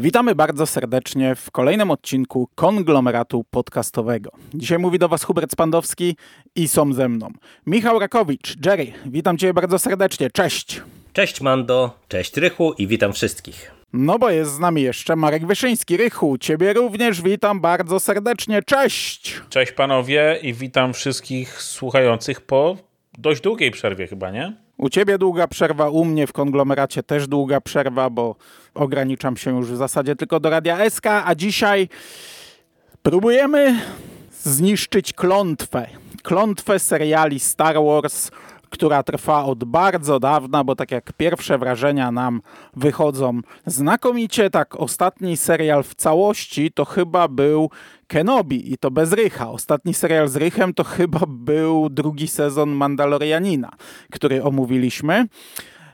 Witamy bardzo serdecznie w kolejnym odcinku konglomeratu podcastowego. Dzisiaj mówi do Was Hubert Spandowski i są ze mną Michał Rakowicz. Jerry, witam Cię bardzo serdecznie. Cześć. Cześć Mando, cześć Rychu i witam wszystkich. No bo jest z nami jeszcze Marek Wyszyński. Rychu, Ciebie również witam bardzo serdecznie. Cześć. Cześć panowie i witam wszystkich słuchających po dość długiej przerwie chyba, nie? U ciebie długa przerwa, u mnie w konglomeracie też długa przerwa, bo ograniczam się już w zasadzie tylko do Radia SK, a dzisiaj próbujemy zniszczyć klątwę. Klątwę seriali Star Wars, która trwa od bardzo dawna, bo tak jak pierwsze wrażenia nam wychodzą znakomicie, tak ostatni serial w całości to chyba był Kenobi i to bez Rycha. Ostatni serial z Rychem to chyba był drugi sezon Mandalorianina, który omówiliśmy.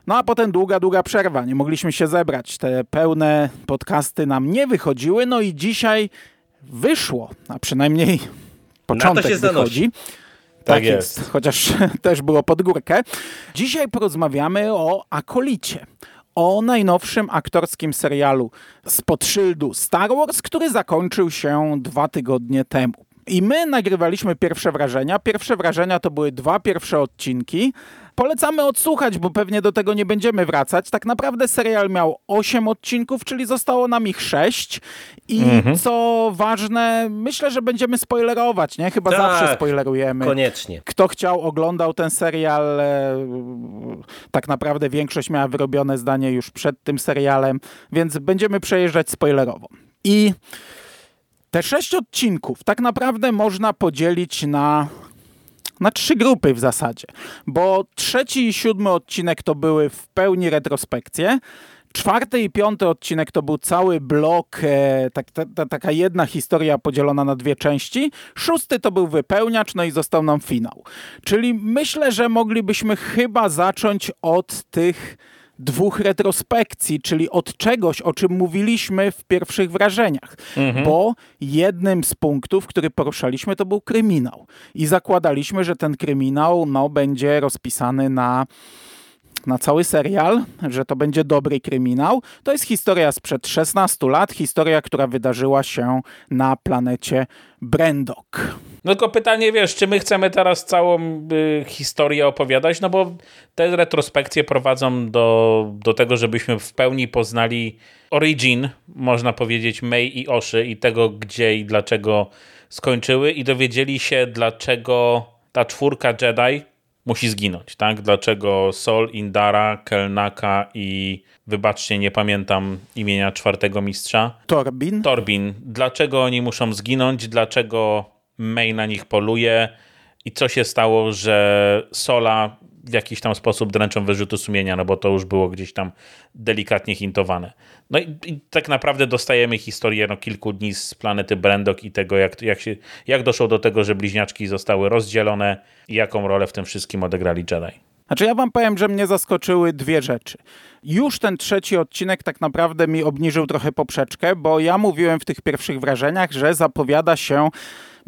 No a potem długa, długa przerwa. Nie mogliśmy się zebrać. Te pełne podcasty nam nie wychodziły. No i dzisiaj wyszło, a przynajmniej początek wychodzi. Zanosi. Tak, tak jest. jest. chociaż też było pod górkę. Dzisiaj porozmawiamy o Akolicie o najnowszym aktorskim serialu spod szyldu Star Wars, który zakończył się dwa tygodnie temu. I my nagrywaliśmy pierwsze wrażenia. Pierwsze wrażenia to były dwa pierwsze odcinki. Polecamy odsłuchać, bo pewnie do tego nie będziemy wracać. Tak naprawdę serial miał 8 odcinków, czyli zostało nam ich 6. I mhm. co ważne, myślę, że będziemy spoilerować, nie? Chyba tak, zawsze spoilerujemy. Koniecznie. Kto chciał, oglądał ten serial. E, tak naprawdę większość miała wyrobione zdanie już przed tym serialem, więc będziemy przejeżdżać spoilerowo. I te sześć odcinków tak naprawdę można podzielić na na trzy grupy w zasadzie, bo trzeci i siódmy odcinek to były w pełni retrospekcje. Czwarty i piąty odcinek to był cały blok, e, tak, ta, ta, taka jedna historia podzielona na dwie części. Szósty to był wypełniacz, no i został nam finał. Czyli myślę, że moglibyśmy chyba zacząć od tych dwóch retrospekcji, czyli od czegoś, o czym mówiliśmy w pierwszych wrażeniach. Mhm. Bo jednym z punktów, który poruszaliśmy, to był kryminał. I zakładaliśmy, że ten kryminał no, będzie rozpisany na na cały serial, że to będzie dobry kryminał. To jest historia sprzed 16 lat, historia, która wydarzyła się na planecie Brendok. No tylko pytanie, wiesz, czy my chcemy teraz całą y, historię opowiadać, no bo te retrospekcje prowadzą do, do tego, żebyśmy w pełni poznali origin, można powiedzieć, May i Oszy i tego, gdzie i dlaczego skończyły i dowiedzieli się, dlaczego ta czwórka Jedi musi zginąć, tak? Dlaczego Sol, Indara, Kelnaka i wybaczcie, nie pamiętam imienia czwartego mistrza. Torbin. Torbin. Dlaczego oni muszą zginąć? Dlaczego May na nich poluje? I co się stało, że Sola w jakiś tam sposób dręczą wyrzutu sumienia, no bo to już było gdzieś tam delikatnie hintowane. No i, i tak naprawdę dostajemy historię no, kilku dni z planety Brendok i tego, jak, jak, się, jak doszło do tego, że bliźniaczki zostały rozdzielone i jaką rolę w tym wszystkim odegrali Jedi. Znaczy ja wam powiem, że mnie zaskoczyły dwie rzeczy. Już ten trzeci odcinek tak naprawdę mi obniżył trochę poprzeczkę, bo ja mówiłem w tych pierwszych wrażeniach, że zapowiada się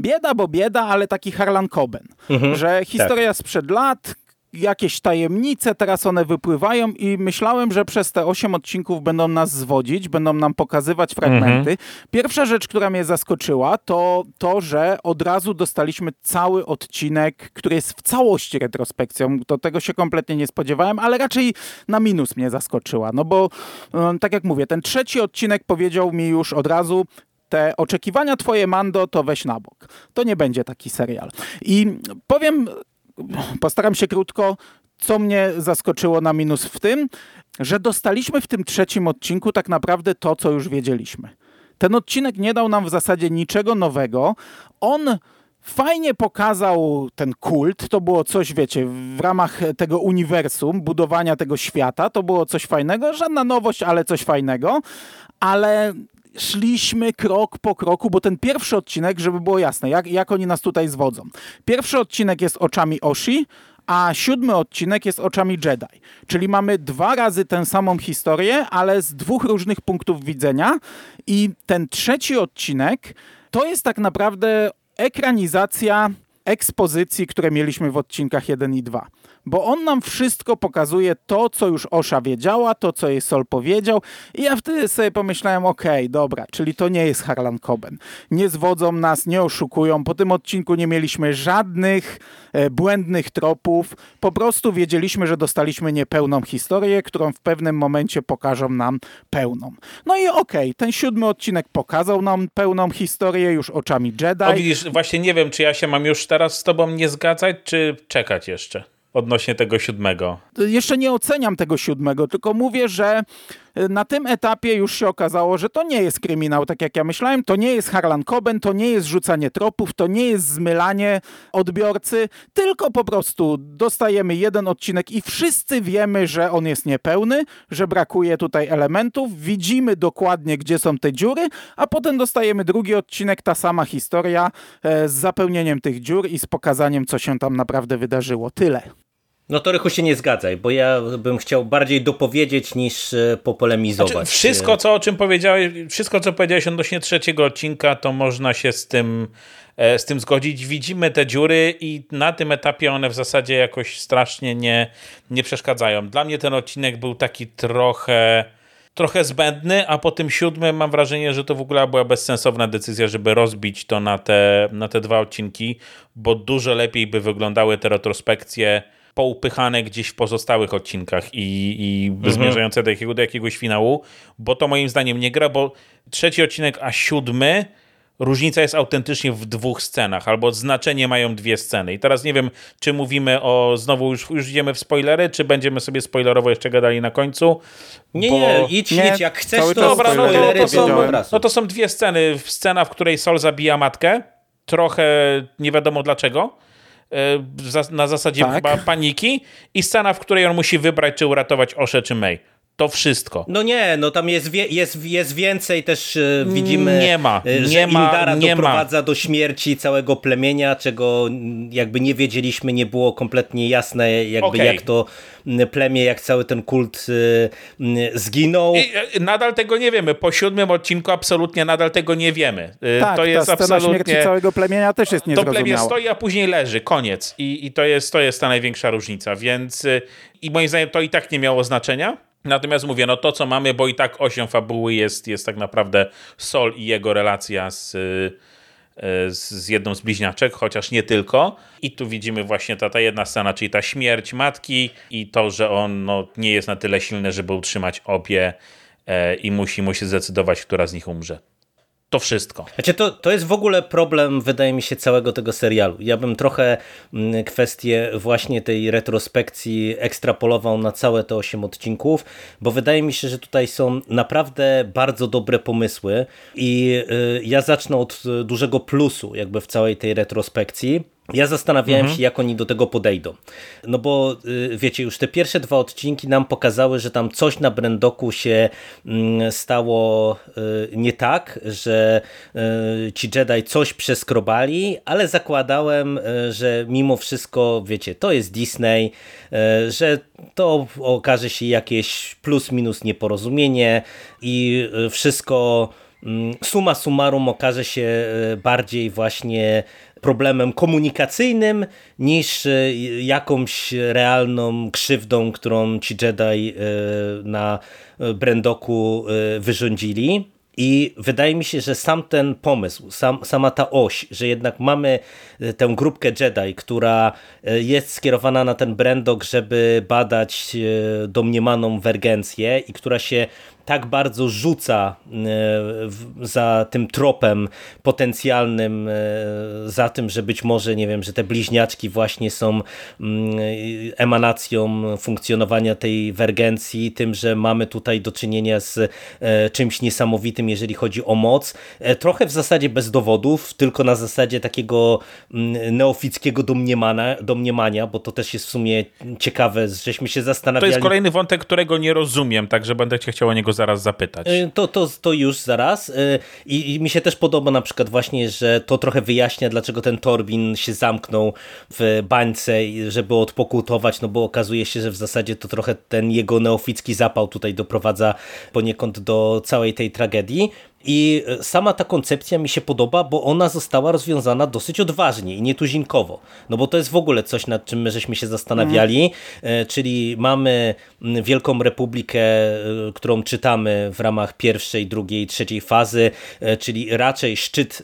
bieda, bo bieda, ale taki Harlan Coben. Mhm, że historia tak. sprzed lat, jakieś tajemnice, teraz one wypływają i myślałem, że przez te osiem odcinków będą nas zwodzić, będą nam pokazywać fragmenty. Mhm. Pierwsza rzecz, która mnie zaskoczyła, to to, że od razu dostaliśmy cały odcinek, który jest w całości retrospekcją. Do tego się kompletnie nie spodziewałem, ale raczej na minus mnie zaskoczyła. No bo, tak jak mówię, ten trzeci odcinek powiedział mi już od razu, te oczekiwania twoje, Mando, to weź na bok. To nie będzie taki serial. I powiem postaram się krótko, co mnie zaskoczyło na minus w tym, że dostaliśmy w tym trzecim odcinku tak naprawdę to, co już wiedzieliśmy. Ten odcinek nie dał nam w zasadzie niczego nowego. On fajnie pokazał ten kult. To było coś, wiecie, w ramach tego uniwersum, budowania tego świata. To było coś fajnego. Żadna nowość, ale coś fajnego. Ale szliśmy krok po kroku, bo ten pierwszy odcinek, żeby było jasne, jak, jak oni nas tutaj zwodzą. Pierwszy odcinek jest oczami Oshi, a siódmy odcinek jest oczami Jedi. Czyli mamy dwa razy tę samą historię, ale z dwóch różnych punktów widzenia. I ten trzeci odcinek to jest tak naprawdę ekranizacja ekspozycji, które mieliśmy w odcinkach 1 i 2. Bo on nam wszystko pokazuje to, co już Osza wiedziała, to, co jej Sol powiedział. I ja wtedy sobie pomyślałem, okej, okay, dobra, czyli to nie jest Harlan Coben. Nie zwodzą nas, nie oszukują. Po tym odcinku nie mieliśmy żadnych e, błędnych tropów. Po prostu wiedzieliśmy, że dostaliśmy niepełną historię, którą w pewnym momencie pokażą nam pełną. No i okej, okay, ten siódmy odcinek pokazał nam pełną historię już oczami Jedi. O widzisz, właśnie nie wiem, czy ja się mam już teraz z tobą nie zgadzać, czy czekać jeszcze odnośnie tego siódmego. Jeszcze nie oceniam tego siódmego, tylko mówię, że na tym etapie już się okazało, że to nie jest kryminał, tak jak ja myślałem, to nie jest Harlan Coben, to nie jest rzucanie tropów, to nie jest zmylanie odbiorcy, tylko po prostu dostajemy jeden odcinek i wszyscy wiemy, że on jest niepełny, że brakuje tutaj elementów, widzimy dokładnie, gdzie są te dziury, a potem dostajemy drugi odcinek, ta sama historia e, z zapełnieniem tych dziur i z pokazaniem, co się tam naprawdę wydarzyło. Tyle. No to Rychu się nie zgadzaj, bo ja bym chciał bardziej dopowiedzieć niż e, popolemizować. Znaczy, wszystko, co o czym powiedziałeś, wszystko, co powiedziałeś odnośnie trzeciego odcinka, to można się z tym, e, z tym zgodzić. Widzimy te dziury i na tym etapie one w zasadzie jakoś strasznie nie, nie przeszkadzają. Dla mnie ten odcinek był taki trochę trochę zbędny, a po tym siódmym mam wrażenie, że to w ogóle była bezsensowna decyzja, żeby rozbić to na te, na te dwa odcinki, bo dużo lepiej by wyglądały te retrospekcje poupychane gdzieś w pozostałych odcinkach i, i mhm. zmierzające do, jakiego, do jakiegoś finału, bo to moim zdaniem nie gra, bo trzeci odcinek, a siódmy różnica jest autentycznie w dwóch scenach, albo znaczenie mają dwie sceny. I teraz nie wiem, czy mówimy o, znowu już, już idziemy w spoilery, czy będziemy sobie spoilerowo jeszcze gadali na końcu. Nie, bo... nie, idź, nie, idź, jak chcesz, to dobra, no to, to, są, no to są dwie sceny. Scena, w której Sol zabija matkę, trochę nie wiadomo dlaczego, na zasadzie tak. paniki i scena, w której on musi wybrać, czy uratować Oszę, czy May. To wszystko. No nie, no tam jest, wie, jest, jest więcej też e, widzimy, nie ma, e, nie że ma, Indara nie doprowadza ma. do śmierci całego plemienia, czego jakby nie wiedzieliśmy, nie było kompletnie jasne jakby okay. jak to plemię, jak cały ten kult zginął. I nadal tego nie wiemy. Po siódmym odcinku absolutnie nadal tego nie wiemy. Tak, to jest ta absolutnie... śmierci całego plemienia też jest niezrozumiała. To plemię stoi, a później leży. Koniec. I, i to, jest, to jest ta największa różnica. Więc i moim zdaniem to i tak nie miało znaczenia. Natomiast mówię, no to co mamy, bo i tak osią fabuły jest, jest tak naprawdę Sol i jego relacja z, e, z jedną z bliźniaczek, chociaż nie tylko. I tu widzimy właśnie ta, ta jedna scena, czyli ta śmierć matki i to, że on no, nie jest na tyle silny, żeby utrzymać obie e, i musi, musi zdecydować, która z nich umrze to wszystko. Znaczy to, to jest w ogóle problem, wydaje mi się, całego tego serialu. Ja bym trochę mm, kwestię właśnie tej retrospekcji ekstrapolował na całe te 8 odcinków, bo wydaje mi się, że tutaj są naprawdę bardzo dobre pomysły i y, ja zacznę od dużego plusu jakby w całej tej retrospekcji ja zastanawiałem mhm. się, jak oni do tego podejdą. No bo y, wiecie, już te pierwsze dwa odcinki nam pokazały, że tam coś na Brendoku się mm, stało y, nie tak, że y, ci Jedi coś przeskrobali, ale zakładałem, że mimo wszystko, wiecie, to jest Disney, że to okaże się jakieś plus minus nieporozumienie i wszystko mm, suma summarum okaże się bardziej właśnie problemem komunikacyjnym niż e, jakąś realną krzywdą, którą ci Jedi e, na Brendoku e, wyrządzili. I wydaje mi się, że sam ten pomysł, sam, sama ta oś, że jednak mamy tę grupkę Jedi, która jest skierowana na ten Brendok, żeby badać domniemaną wergencję i która się tak bardzo rzuca e, za tym tropem potencjalnym, e, za tym, że być może, nie wiem, że te bliźniaczki właśnie są mm, emanacją funkcjonowania tej wergencji, tym, że mamy tutaj do czynienia z e, czymś niesamowitym, jeżeli chodzi o moc. Trochę w zasadzie bez dowodów, tylko na zasadzie takiego mm, neofickiego domniemania, domniemania bo to też jest w sumie ciekawe, żeśmy się zastanawiali. To jest kolejny wątek, którego nie rozumiem, także będę cię chciał o niego zaraz zapytać. E, to, to, to już zaraz. E, I, I, mi się też podoba na przykład właśnie, że to trochę wyjaśnia, dlaczego ten Torbin się zamknął w bańce, żeby odpokutować, no bo okazuje się, że w zasadzie to trochę ten jego neoficki zapał tutaj doprowadza poniekąd do całej tej tragedii. I sama ta koncepcja mi się podoba, bo ona została rozwiązana dosyć odważnie i nietuzinkowo. No bo to jest w ogóle coś, nad czym my żeśmy się zastanawiali, mm. czyli mamy Wielką Republikę, którą czytamy w ramach pierwszej, drugiej, trzeciej fazy, czyli raczej szczyt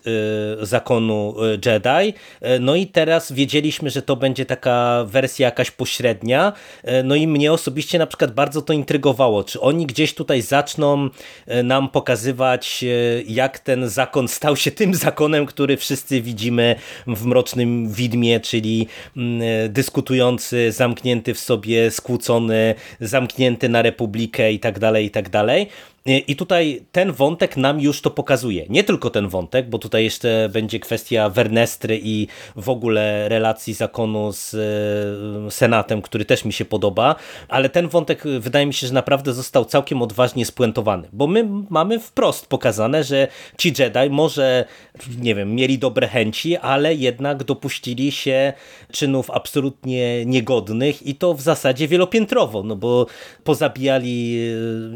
zakonu Jedi. No i teraz wiedzieliśmy, że to będzie taka wersja jakaś pośrednia, no i mnie osobiście na przykład bardzo to intrygowało, czy oni gdzieś tutaj zaczną e, nam pokazywać, e, jak ten zakon stał się tym zakonem, który wszyscy widzimy w Mrocznym Widmie, czyli mm, e, dyskutujący, zamknięty w sobie, skłócony, zamknięty na republikę i tak dalej, i tak dalej. I tutaj ten wątek nam już to pokazuje. Nie tylko ten wątek, bo tutaj jeszcze będzie kwestia Wernestry i w ogóle relacji zakonu z e, Senatem, który też mi się podoba, ale ten wątek wydaje mi się, że naprawdę został całkiem odważnie spuentowany, bo my mamy wprost pokazane, że ci Jedi może, nie wiem, mieli dobre chęci, ale jednak dopuścili się czynów absolutnie niegodnych i to w zasadzie wielopiętrowo, no bo pozabijali e,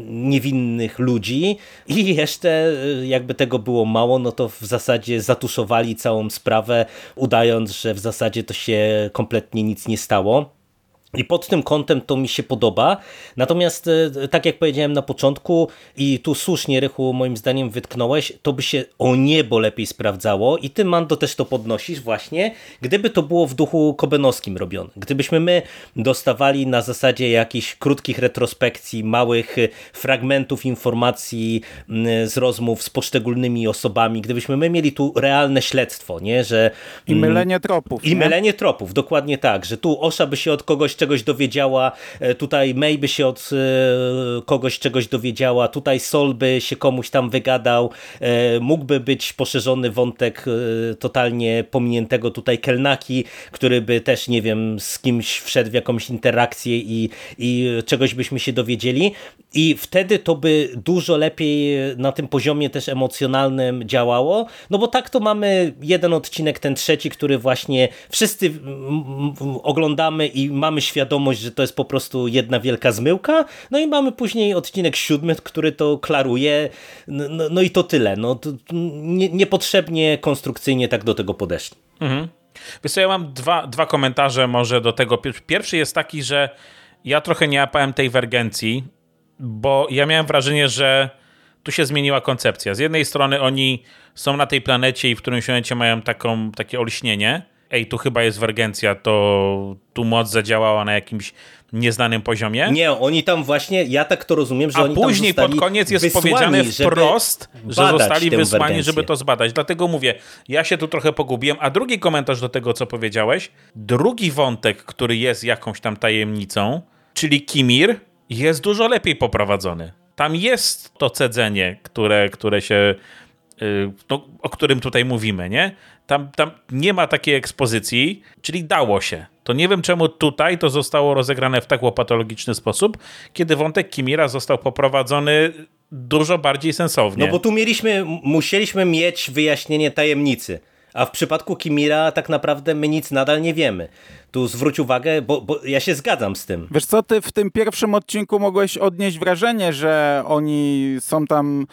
ludzi i jeszcze y, jakby tego było mało, no to w zasadzie zatuszowali całą sprawę, udając, że w zasadzie to się kompletnie nic nie stało. I pod tym kątem to mi się podoba. Natomiast, e, tak jak powiedziałem na początku, i tu słusznie, Rychu, moim zdaniem wytknąłeś, to by się o niebo lepiej sprawdzało. I ty, Mando, też to podnosisz właśnie, gdyby to było w duchu kobenowskim robione. Gdybyśmy my dostawali na zasadzie jakichś krótkich retrospekcji, małych e, fragmentów informacji z rozmów z poszczególnymi osobami, gdybyśmy my mieli tu realne śledztwo, nie, że... I mylenie tropów. I nie? mylenie tropów, dokładnie tak, że tu Osza by się od kogoś czegoś dowiedziała, e, tutaj May by się od e, kogoś czegoś dowiedziała, tutaj Sol by się komuś tam wygadał, e, mógłby być poszerzony wątek totalnie pominiętego tutaj Kelnaki, który by też, nie wiem, z kimś wszedł w jakąś interakcję i, i czegoś byśmy się dowiedzieli. I wtedy to by dużo lepiej na tym poziomie też emocjonalnym działało, no bo tak to mamy jeden odcinek, ten trzeci, który właśnie wszyscy oglądamy i mamy świadomość, że to jest po prostu jedna wielka zmyłka, no i mamy później odcinek siódmy, który to klaruje, no, no, no i to tyle. No, to nie, niepotrzebnie konstrukcyjnie tak do tego podeszli. Mhm. Ja mam dwa, dwa komentarze może do tego. Pierwszy jest taki, że ja trochę nie łapałem tej wergencji, bo ja miałem wrażenie, że tu się zmieniła koncepcja. Z jednej strony oni są na tej planecie i w którymś momencie mają taką, takie olśnienie, ej, tu chyba jest wergencja, to tu moc zadziałała na jakimś nieznanym poziomie. Nie, oni tam właśnie, ja tak to rozumiem, że A oni później pod koniec jest powiedziane wprost, że zostali wysłani, wergencję. żeby to zbadać. Dlatego mówię, ja się tu trochę pogubiłem. A drugi komentarz do tego, co powiedziałeś, drugi wątek, który jest jakąś tam tajemnicą, czyli Kimir, jest dużo lepiej poprowadzony. Tam jest to cedzenie, które, które się no, o którym tutaj mówimy, nie? Tam, tam nie ma takiej ekspozycji, czyli dało się. To nie wiem, czemu tutaj to zostało rozegrane w tak łopatologiczny sposób, kiedy wątek Kimira został poprowadzony dużo bardziej sensownie. No bo tu mieliśmy, musieliśmy mieć wyjaśnienie tajemnicy. A w przypadku Kimira tak naprawdę my nic nadal nie wiemy. Tu zwróć uwagę, bo, bo, ja się zgadzam z tym. Wiesz co, ty w tym pierwszym odcinku mogłeś odnieść wrażenie, że oni są tam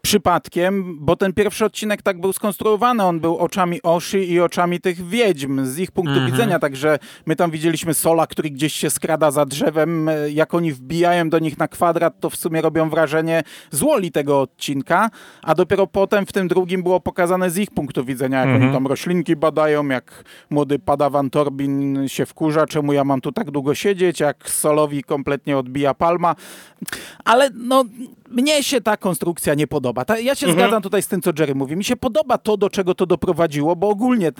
przypadkiem, bo ten pierwszy odcinek tak był skonstruowany. On był oczami Oszy i oczami tych wiedźm z ich punktu mhm. widzenia. Także my tam widzieliśmy Sola, który gdzieś się skrada za drzewem. Jak oni wbijają do nich na kwadrat, to w sumie robią wrażenie złoli tego odcinka, a dopiero potem w tym drugim było pokazane z ich punktu widzenia, jak mhm. oni tam roślinki badają, jak młody padawan Torbin się wkurza, czemu ja mam tu tak długo siedzieć, jak Solowi kompletnie odbija palma. Ale no, mnie się ta konstrukcja nie podoba. Ta, ja się mhm. zgadzam tutaj z tym, co Jerry mówi. Mi się podoba to, do czego to doprowadziło, bo ogólnie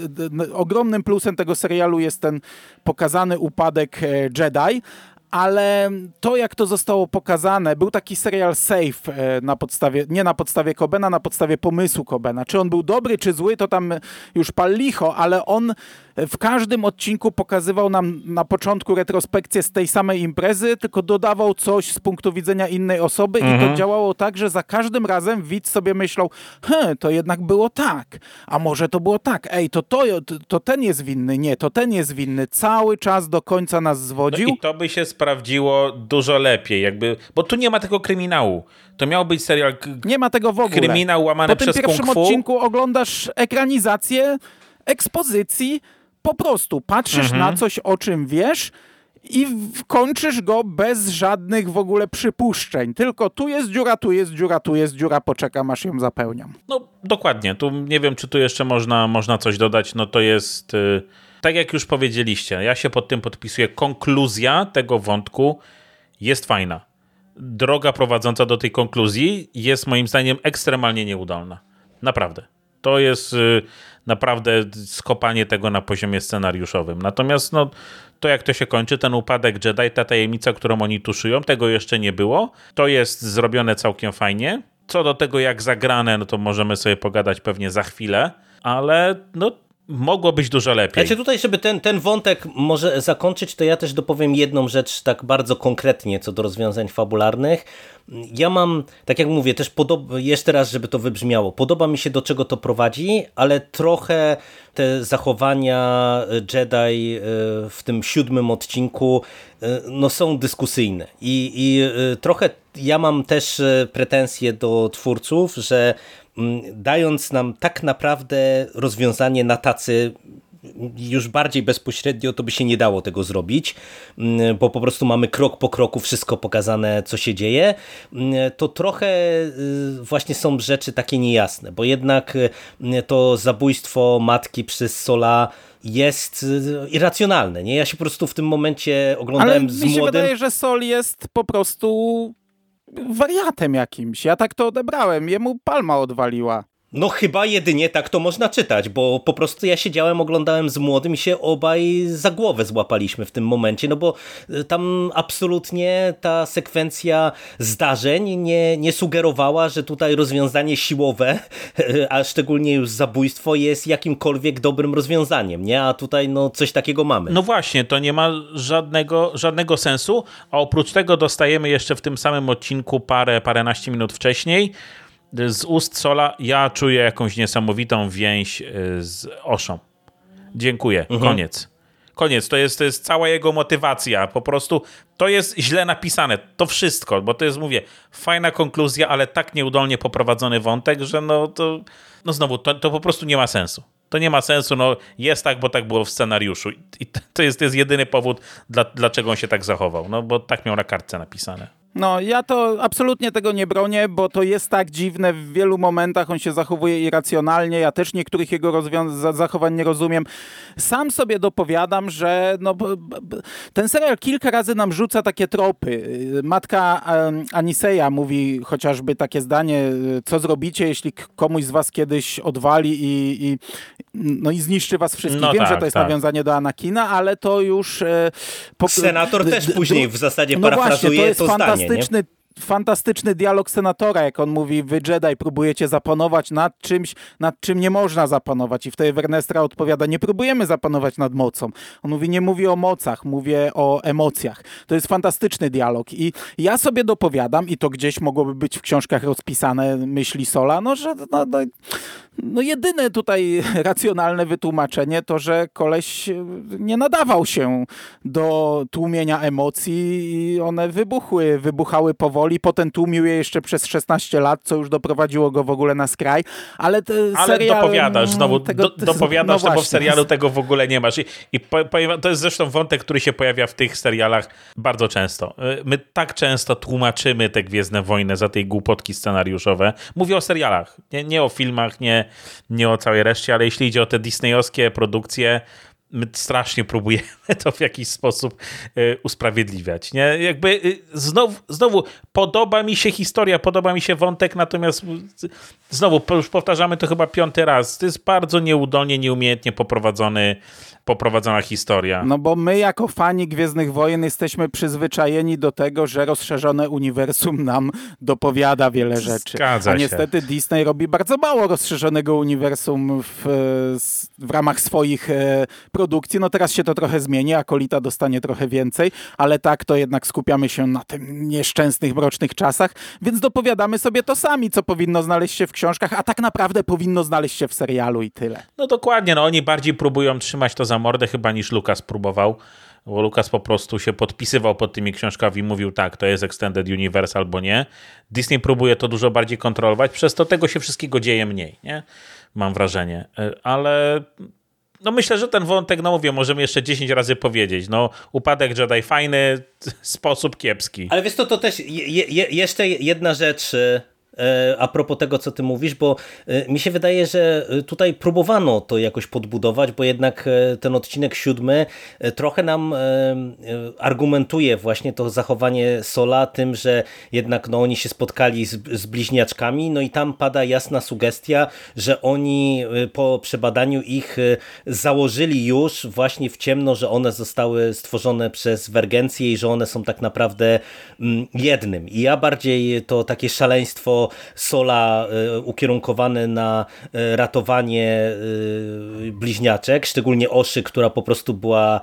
ogromnym plusem tego serialu jest ten pokazany upadek e, Jedi, ale to, jak to zostało pokazane, był taki serial Safe e, na podstawie, nie na podstawie Kobena, na podstawie pomysłu Kobena. Czy on był dobry, czy zły, to tam już pal licho, ale on w każdym odcinku pokazywał nam na początku retrospekcję z tej samej imprezy, tylko dodawał coś z punktu widzenia innej osoby mhm. i to mhm. działało tak, że za każdym razem widz sobie myślał, he, to jednak było tak, a może to było tak, ej, to, to, to ten jest winny, nie, to ten jest winny. Cały czas do końca nas zwodził. No i to by się sprawdziło dużo lepiej, jakby, bo tu nie ma tego kryminału. To miał być serial Nie ma tego w ogóle. kryminał łamany Po tym przez pierwszym kung odcinku oglądasz ekranizację ekspozycji, po prostu patrzysz Mhm. na coś, o czym wiesz i kończysz go bez żadnych w ogóle przypuszczeń. Tylko tu jest dziura, tu jest dziura, tu jest dziura, poczekam aż ją zapełniam. No dokładnie, tu nie wiem, czy tu jeszcze można, można coś dodać, no to jest, y, tak jak już powiedzieliście, ja się pod tym podpisuję, konkluzja tego wątku jest fajna. Droga prowadząca do tej konkluzji jest moim zdaniem ekstremalnie nieudolna. Naprawdę. To jest y, naprawdę skopanie tego na poziomie scenariuszowym. Natomiast no, to jak to się kończy, ten upadek Jedi, ta tajemnica, którą oni tuszują, tego jeszcze nie było. To jest zrobione całkiem fajnie. Co do tego, jak zagrane, no to możemy sobie pogadać pewnie za chwilę, ale no, mogło być dużo lepiej. Znaczy tutaj, żeby ten, ten wątek może zakończyć, to ja też dopowiem jedną rzecz tak bardzo konkretnie co do rozwiązań fabularnych. Ja mam, tak jak mówię, też jeszcze raz, żeby to wybrzmiało, podoba mi się do czego to prowadzi, ale trochę te zachowania Jedi e, w tym siódmym odcinku e, no są dyskusyjne i, i e, trochę ja mam też pretensje do twórców, że dając nam tak naprawdę rozwiązanie na tacy już bardziej bezpośrednio, to by się nie dało tego zrobić, mm, bo po prostu mamy krok po kroku wszystko pokazane, co się dzieje, Mm, to trochę y, właśnie są rzeczy takie niejasne, bo jednak y, to zabójstwo matki przez Sola jest y, irracjonalne. Nie? Ja się po prostu w tym momencie Ale oglądałem mi z się młodym... wydaje, że Sol jest po prostu wariatem jakimś. Ja tak to odebrałem. Jemu palma odwaliła. No chyba jedynie tak to można czytać, bo po prostu ja siedziałem, oglądałem z młodym i się obaj za głowę złapaliśmy w tym momencie, no bo y, tam absolutnie ta sekwencja zdarzeń nie, nie sugerowała, że tutaj rozwiązanie siłowe, a szczególnie już zabójstwo jest jakimkolwiek dobrym rozwiązaniem, nie? A tutaj no coś takiego mamy. No właśnie, to nie ma żadnego, żadnego sensu, a oprócz tego dostajemy jeszcze w tym samym odcinku parę, paręnaście minut wcześniej z ust Sola ja czuję jakąś niesamowitą więź y, z Oszą. Dziękuję, koniec. Koniec, to jest, to jest cała jego motywacja. Po prostu to jest źle napisane. To wszystko, bo to jest, mówię, fajna konkluzja, ale tak nieudolnie poprowadzony wątek, że no to, no znowu, to, to po prostu nie ma sensu. To nie ma sensu, no jest tak, bo tak było w scenariuszu. I to jest, to jest jedyny powód, dla, dlaczego on się tak zachował. No bo tak miał na kartce napisane. No, ja to absolutnie tego nie bronię, bo to jest tak dziwne. W wielu momentach on się zachowuje irracjonalnie. Ja też niektórych jego zachowań nie rozumiem. Sam sobie dopowiadam, że no, b- b- ten serial kilka razy nam rzuca takie tropy. Matka Aniseja mówi chociażby takie zdanie, y, co zrobicie, jeśli komuś z was kiedyś odwali i, i, no, i zniszczy was wszystkich. No Wiem, że tak, to jest tak. nawiązanie do Anakina, ale to już... e, po- Senator d- też d- później w zasadzie no właśnie, parafrazuje to jest to zdanie, nie? fantastyczny, fantastyczny dialog senatora, jak on mówi, wy Jedi próbujecie zapanować nad czymś, nad czym nie można zapanować. I wtedy Wernestra odpowiada, nie próbujemy zapanować nad mocą. On mówi, nie mówi o mocach, mówię o emocjach. To jest fantastyczny dialog. I ja sobie dopowiadam, i to gdzieś mogłoby być w książkach rozpisane myśli Sola, no że no, no, no jedyne tutaj racjonalne wytłumaczenie to, że koleś nie nadawał się do tłumienia emocji i one wybuchły, wybuchały powoli, potem tłumił je jeszcze przez 16 lat, co już doprowadziło go w ogóle na skraj, ale te Ale serial, dopowiadasz, mm, znowu tego- do, dopowiadasz, no no bo w serialu tego w ogóle nie masz. I, i po, to jest zresztą wątek, który się pojawia w tych serialach bardzo często. Y, My tak często tłumaczymy te Gwiezdne Wojny za tej głupotki scenariuszowe. Mówię o serialach, nie, nie o filmach, nie, nie o całej reszcie, ale jeśli idzie o te disneyowskie produkcje, my strasznie próbujemy to w jakiś sposób y, usprawiedliwiać. Nie? Jakby y, znowu, znowu podoba mi się historia, podoba mi się wątek, natomiast znowu już powtarzamy to chyba piąty raz. To jest bardzo nieudolnie, nieumiejętnie poprowadzony, poprowadzona historia. No bo my jako fani Gwiezdnych Wojen jesteśmy przyzwyczajeni do tego, że rozszerzone uniwersum nam dopowiada wiele rzeczy. Zgadza A się. niestety Disney robi bardzo mało rozszerzonego uniwersum w, w ramach swoich e, produkcji. No teraz się to trochę zmieni, Akolita dostanie trochę więcej, ale tak to jednak skupiamy się na tym nieszczęsnych, mrocznych czasach, więc dopowiadamy sobie to sami, co powinno znaleźć się w książkach, a tak naprawdę powinno znaleźć się w serialu i tyle. No dokładnie, no oni bardziej próbują trzymać to za mordę chyba niż Lukas próbował. bo Lucas po prostu się podpisywał pod tymi książkami i mówił tak, to jest Extended Universe albo nie. Disney próbuje to dużo bardziej kontrolować, przez to tego się wszystkiego dzieje mniej, nie? Mam wrażenie. E, ale no myślę, że ten wątek, no mówię, możemy jeszcze 10 razy powiedzieć. No, upadek Jedi fajny, sposób kiepski. Ale wiesz to, to też je, je, jeszcze jedna rzecz E, a propos tego, co ty mówisz, bo e, mi się wydaje, że e, tutaj próbowano to jakoś podbudować, bo jednak ten odcinek siódmy trochę nam argumentuje właśnie to zachowanie Sola tym, że jednak no, oni się spotkali z, z bliźniaczkami, no i tam pada jasna sugestia, że oni po przebadaniu ich założyli już właśnie w ciemno, że one zostały stworzone przez Wergencję i że one są tak naprawdę mm, jednym. I ja bardziej to takie szaleństwo Sola e, ukierunkowane na e, ratowanie e, bliźniaczek, szczególnie Oszy, która po prostu była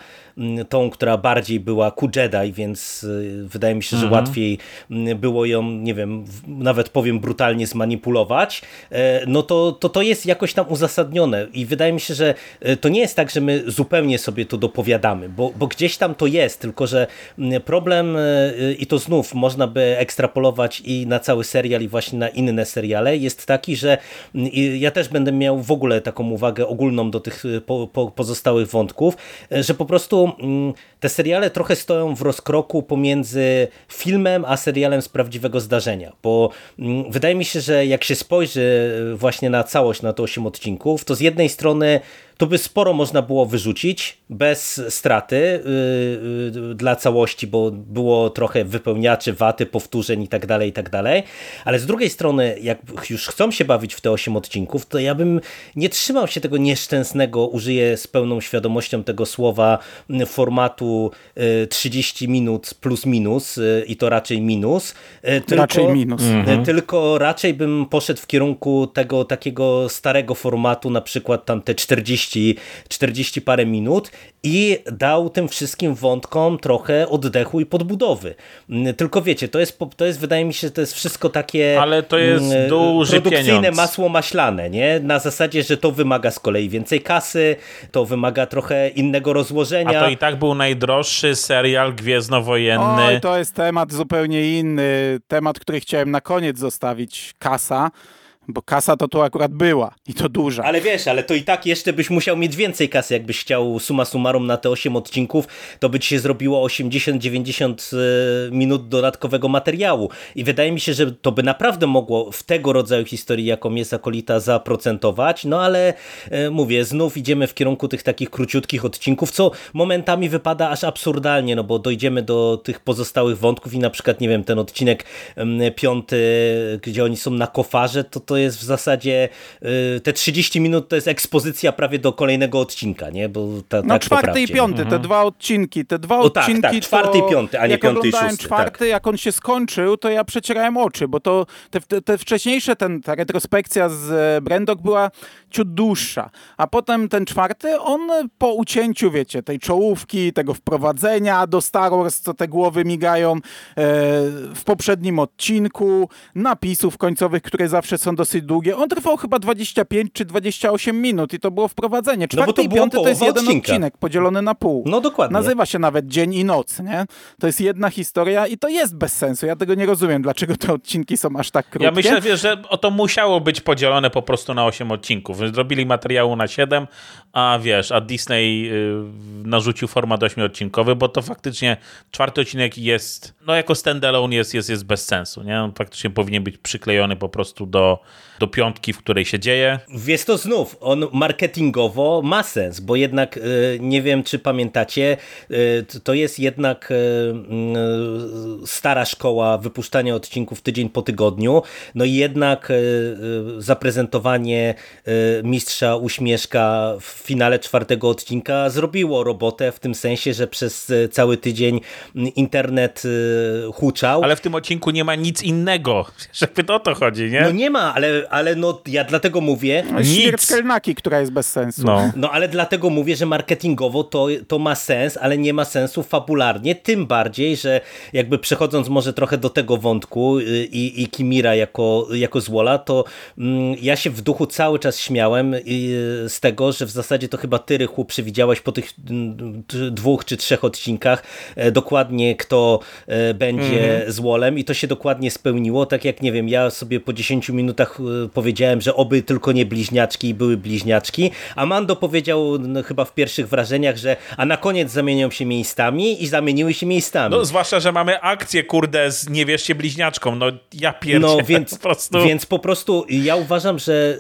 tą, która bardziej była ku Jedi, więc y, wydaje mi się, że mhm. łatwiej mm, było ją, nie wiem, nawet powiem brutalnie zmanipulować, e, no to, to to jest jakoś tam uzasadnione i wydaje mi się, że e, to nie jest tak, że my zupełnie sobie to dopowiadamy, bo, bo gdzieś tam to jest, tylko że mm, problem e, i to znów można by ekstrapolować i na cały serial i właśnie na inne seriale jest taki, że ja też będę miał w ogóle taką uwagę ogólną do tych po, po, pozostałych wątków, że po prostu Mm, te seriale trochę stoją w rozkroku pomiędzy filmem a serialem z prawdziwego zdarzenia, bo mm, wydaje mi się, że jak się spojrzy właśnie na całość, na to 8 odcinków, to z jednej strony to by sporo można było wyrzucić bez straty yy, yy, dla całości, bo było trochę wypełniaczy, waty, powtórzeń i tak dalej, i tak dalej. Ale z drugiej strony, jak już chcą się bawić w te 8 odcinków, to ja bym nie trzymał się tego nieszczęsnego, użyję z pełną świadomością tego słowa, formatu yy, 30 minut plus minus y, i to raczej minus. Y, tylko, raczej minus. Y, mhm. Tylko raczej bym poszedł w kierunku tego takiego starego formatu, na przykład tam te 40 40, 40 parę minut i dał tym wszystkim wątkom trochę oddechu i podbudowy. Mm, tylko wiecie, to jest, to jest wydaje mi się, to jest wszystko takie Ale to jest mm, duży produkcyjne pieniądz. masło maślane, nie? Na zasadzie, że to wymaga z kolei więcej kasy, to wymaga trochę innego rozłożenia. A to i tak był najdroższy serial gwiezdnowojenny. Oj, to jest temat zupełnie inny. Temat, który chciałem na koniec zostawić. Kasa. Bo kasa to tu akurat była i to duża. Ale wiesz, ale to i tak jeszcze byś musiał mieć więcej kasy, jakbyś chciał suma summarum na te 8 odcinków, to by ci się zrobiło 80-90 e, minut dodatkowego materiału. I wydaje mi się, że to by naprawdę mogło w tego rodzaju historii, jaką jest Akolita, zaprocentować. No ale e, mówię, znów idziemy w kierunku tych takich króciutkich odcinków, co momentami wypada aż absurdalnie, no bo dojdziemy do tych pozostałych wątków i na przykład, nie wiem, ten odcinek piąty, gdzie oni są na kofarze, to to jest w zasadzie y, te 30 minut to jest ekspozycja prawie do kolejnego odcinka, nie? Bo ta, no tak czwarty i piąty, mhm. te dwa odcinki, te dwa o, odcinki tak, tak, czwarty i piąty, a nie piąty i szósty. czwarty, tak. jak on się skończył, to ja przecierałem oczy, bo to te, te, te wcześniejsze, ten, ta retrospekcja z e, Brandok była ciut dłuższa, a potem ten czwarty, on po ucięciu, wiecie, tej czołówki, tego wprowadzenia do Star Wars, co te głowy migają e, w poprzednim odcinku, napisów końcowych, które zawsze są dosyć długie. On trwał chyba 25 czy 28 minut i to było wprowadzenie. Czwarty no to i piąty to jest jeden odcinka. odcinek podzielony na pół. No dokładnie. Nazywa się nawet Dzień i Noc, nie? To jest jedna historia i to jest bez sensu. Ja tego nie rozumiem, dlaczego te odcinki są aż tak krótkie. Ja myślę, że to musiało być podzielone po prostu na 8 odcinków. Zrobili materiału na 7, a wiesz, a Disney y, narzucił format 8-odcinkowy, bo to faktycznie czwarty odcinek jest, no jako standalone jest, jest, jest bez sensu, nie? On faktycznie powinien być przyklejony po prostu do, do piątki, w której się dzieje. Wiesz to znów, on marketingowo ma sens, bo jednak y, nie wiem, czy pamiętacie, y, to jest jednak stara szkoła wypuszczania odcinków tydzień po tygodniu, no i jednak zaprezentowanie mistrza uśmieszka w finale czwartego odcinka zrobiło robotę w tym sensie, że przez e, cały tydzień internet e, huczał. Ale w tym odcinku nie ma nic innego, żeby o to chodzi, nie? No nie ma, ale, ale no ja dlatego mówię... No, śmierć Kelnaki, która jest bez sensu. No. no ale dlatego mówię, że marketingowo to, to ma sens, ale nie ma sensu fabularnie, tym bardziej, że jakby przechodząc może trochę do tego wątku y, i, i Kimira jako, jako złola, to mm, ja się w duchu cały czas śmiałem miałem z tego, że w zasadzie to chyba ty, Rychu, przewidziałeś po tych dwóch czy trzech odcinkach dokładnie kto będzie mm -hmm. z Wolem i to się dokładnie spełniło, tak jak nie wiem, ja sobie po 10 minutach powiedziałem, że oby tylko nie bliźniaczki i były bliźniaczki, a Mando powiedział no, chyba w pierwszych wrażeniach, że a na koniec zamienią się miejscami i zamieniły się miejscami. No zwłaszcza, że mamy akcję, kurde, z nie wiesz się bliźniaczką, no ja pierdzielę no, więc, po prostu. Więc po prostu ja uważam, że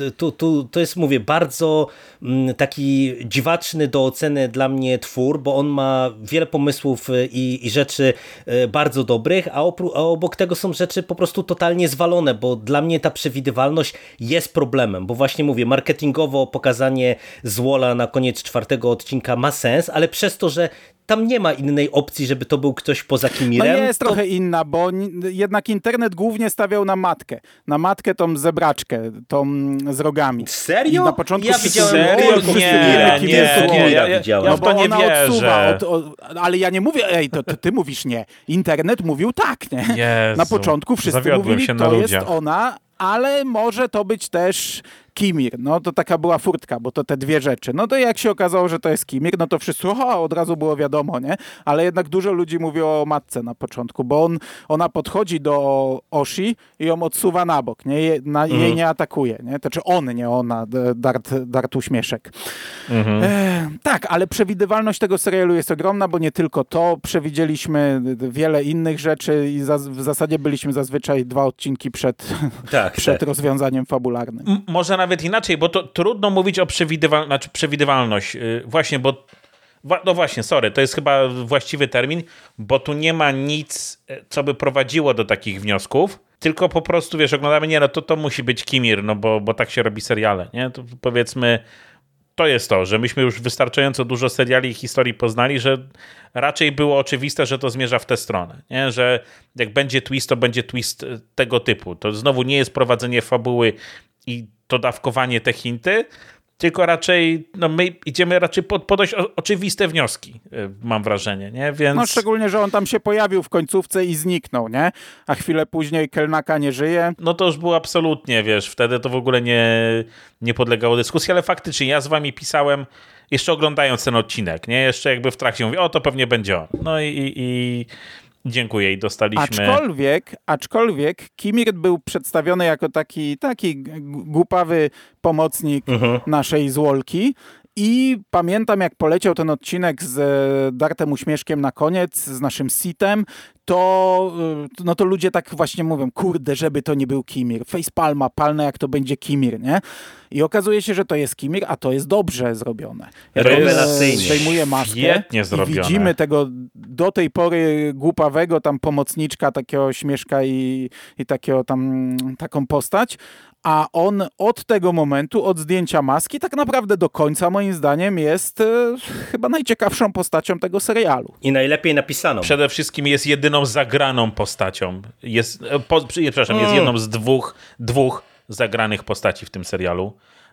y, tu, tu, to jest, mówię, bardzo mm, taki dziwaczny do oceny dla mnie twór, bo on ma wiele pomysłów y, i, i rzeczy y, bardzo dobrych, a, a obok tego są rzeczy po prostu totalnie zwalone, bo dla mnie ta przewidywalność jest problemem, bo właśnie mówię, marketingowo pokazanie Zwola na koniec czwartego odcinka ma sens, ale przez to, że tam nie ma innej opcji, żeby to był ktoś poza Kimirem. No jest to... trochę inna, bo jednak internet głównie stawiał na matkę. Na matkę tą zebraczkę, tą z rogami. Serio? I na początku ja widziałem Serio? Nie, nie, nie, nie, ja, ja, ja w to nie wierzę. Odsuwa od, od, ale ja nie mówię, ej, to, to, ty mówisz nie. Internet mówił tak, nie? Jezu, na początku wszyscy mówili, to jest ona, ale może to być też Kimir. No to taka była furtka, bo to te dwie rzeczy. No to jak się okazało, że to jest Kimir, no to wszyscy, o, od razu było wiadomo, nie? Ale jednak dużo ludzi mówiło o matce na początku, bo on, ona podchodzi do Oshi i ją odsuwa na bok, nie? Je, na, mhm. Jej nie atakuje, nie? To czy on, nie ona, Dart, Dart Uśmieszek. Mhm. E, tak, ale przewidywalność tego serialu jest ogromna, bo nie tylko to, przewidzieliśmy wiele innych rzeczy i za, w zasadzie byliśmy zazwyczaj dwa odcinki przed, tak, przed tak. rozwiązaniem fabularnym. M może nawet nawet inaczej, bo to trudno mówić o przewidywal znaczy przewidywalność. Y, właśnie, bo no właśnie, sorry, to jest chyba właściwy termin, bo tu nie ma nic, e, co by prowadziło do takich wniosków, tylko po prostu, wiesz, oglądamy, nie, no to, to musi być Kimir, no bo, bo tak się robi seriale, nie? To powiedzmy, to jest to, że myśmy już wystarczająco dużo seriali i historii poznali, że raczej było oczywiste, że to zmierza w tę stronę, nie? że jak będzie twist, to będzie twist e, tego typu. To znowu nie jest prowadzenie fabuły i to dawkowanie te hinty, tylko raczej no my idziemy raczej pod, po dość oczywiste wnioski, y, mam wrażenie, nie? Więc... No szczególnie, że on tam się pojawił w końcówce i zniknął, nie? A chwilę później Kelnaka nie żyje. No to już było absolutnie, wiesz, wtedy to w ogóle nie, nie podlegało dyskusji, ale faktycznie ja z wami pisałem jeszcze oglądając ten odcinek, nie? Jeszcze jakby w trakcie mówię, o to pewnie będzie on. No i, i, i Dziękuję i dostaliśmy... Aczkolwiek, aczkolwiek Kimir był przedstawiony jako taki, taki głupawy pomocnik mhm. naszej złolki i pamiętam, jak poleciał ten odcinek z e, Dartem Uśmieszkiem na koniec, z naszym sitem, to, e, no to ludzie tak właśnie mówią, kurde, żeby to nie był Kimir. Facepalma, palne jak to będzie Kimir, nie? I okazuje się, że to jest Kimir, a to jest dobrze zrobione. Jak Rewelacyjnie. Zdejmuje maskę i widzimy tego do tej pory głupawego tam pomocniczka, takiego śmieszka i, i takiego tam, taką postać, a on od tego momentu, od zdjęcia maski, tak naprawdę do końca moim zdaniem jest e, chyba najciekawszą postacią tego serialu. I najlepiej napisaną. Przede wszystkim jest jedyną zagraną postacią. Jest, e, po, przepraszam, jest mm. jedną z dwóch, dwóch zagranych postaci w tym serialu.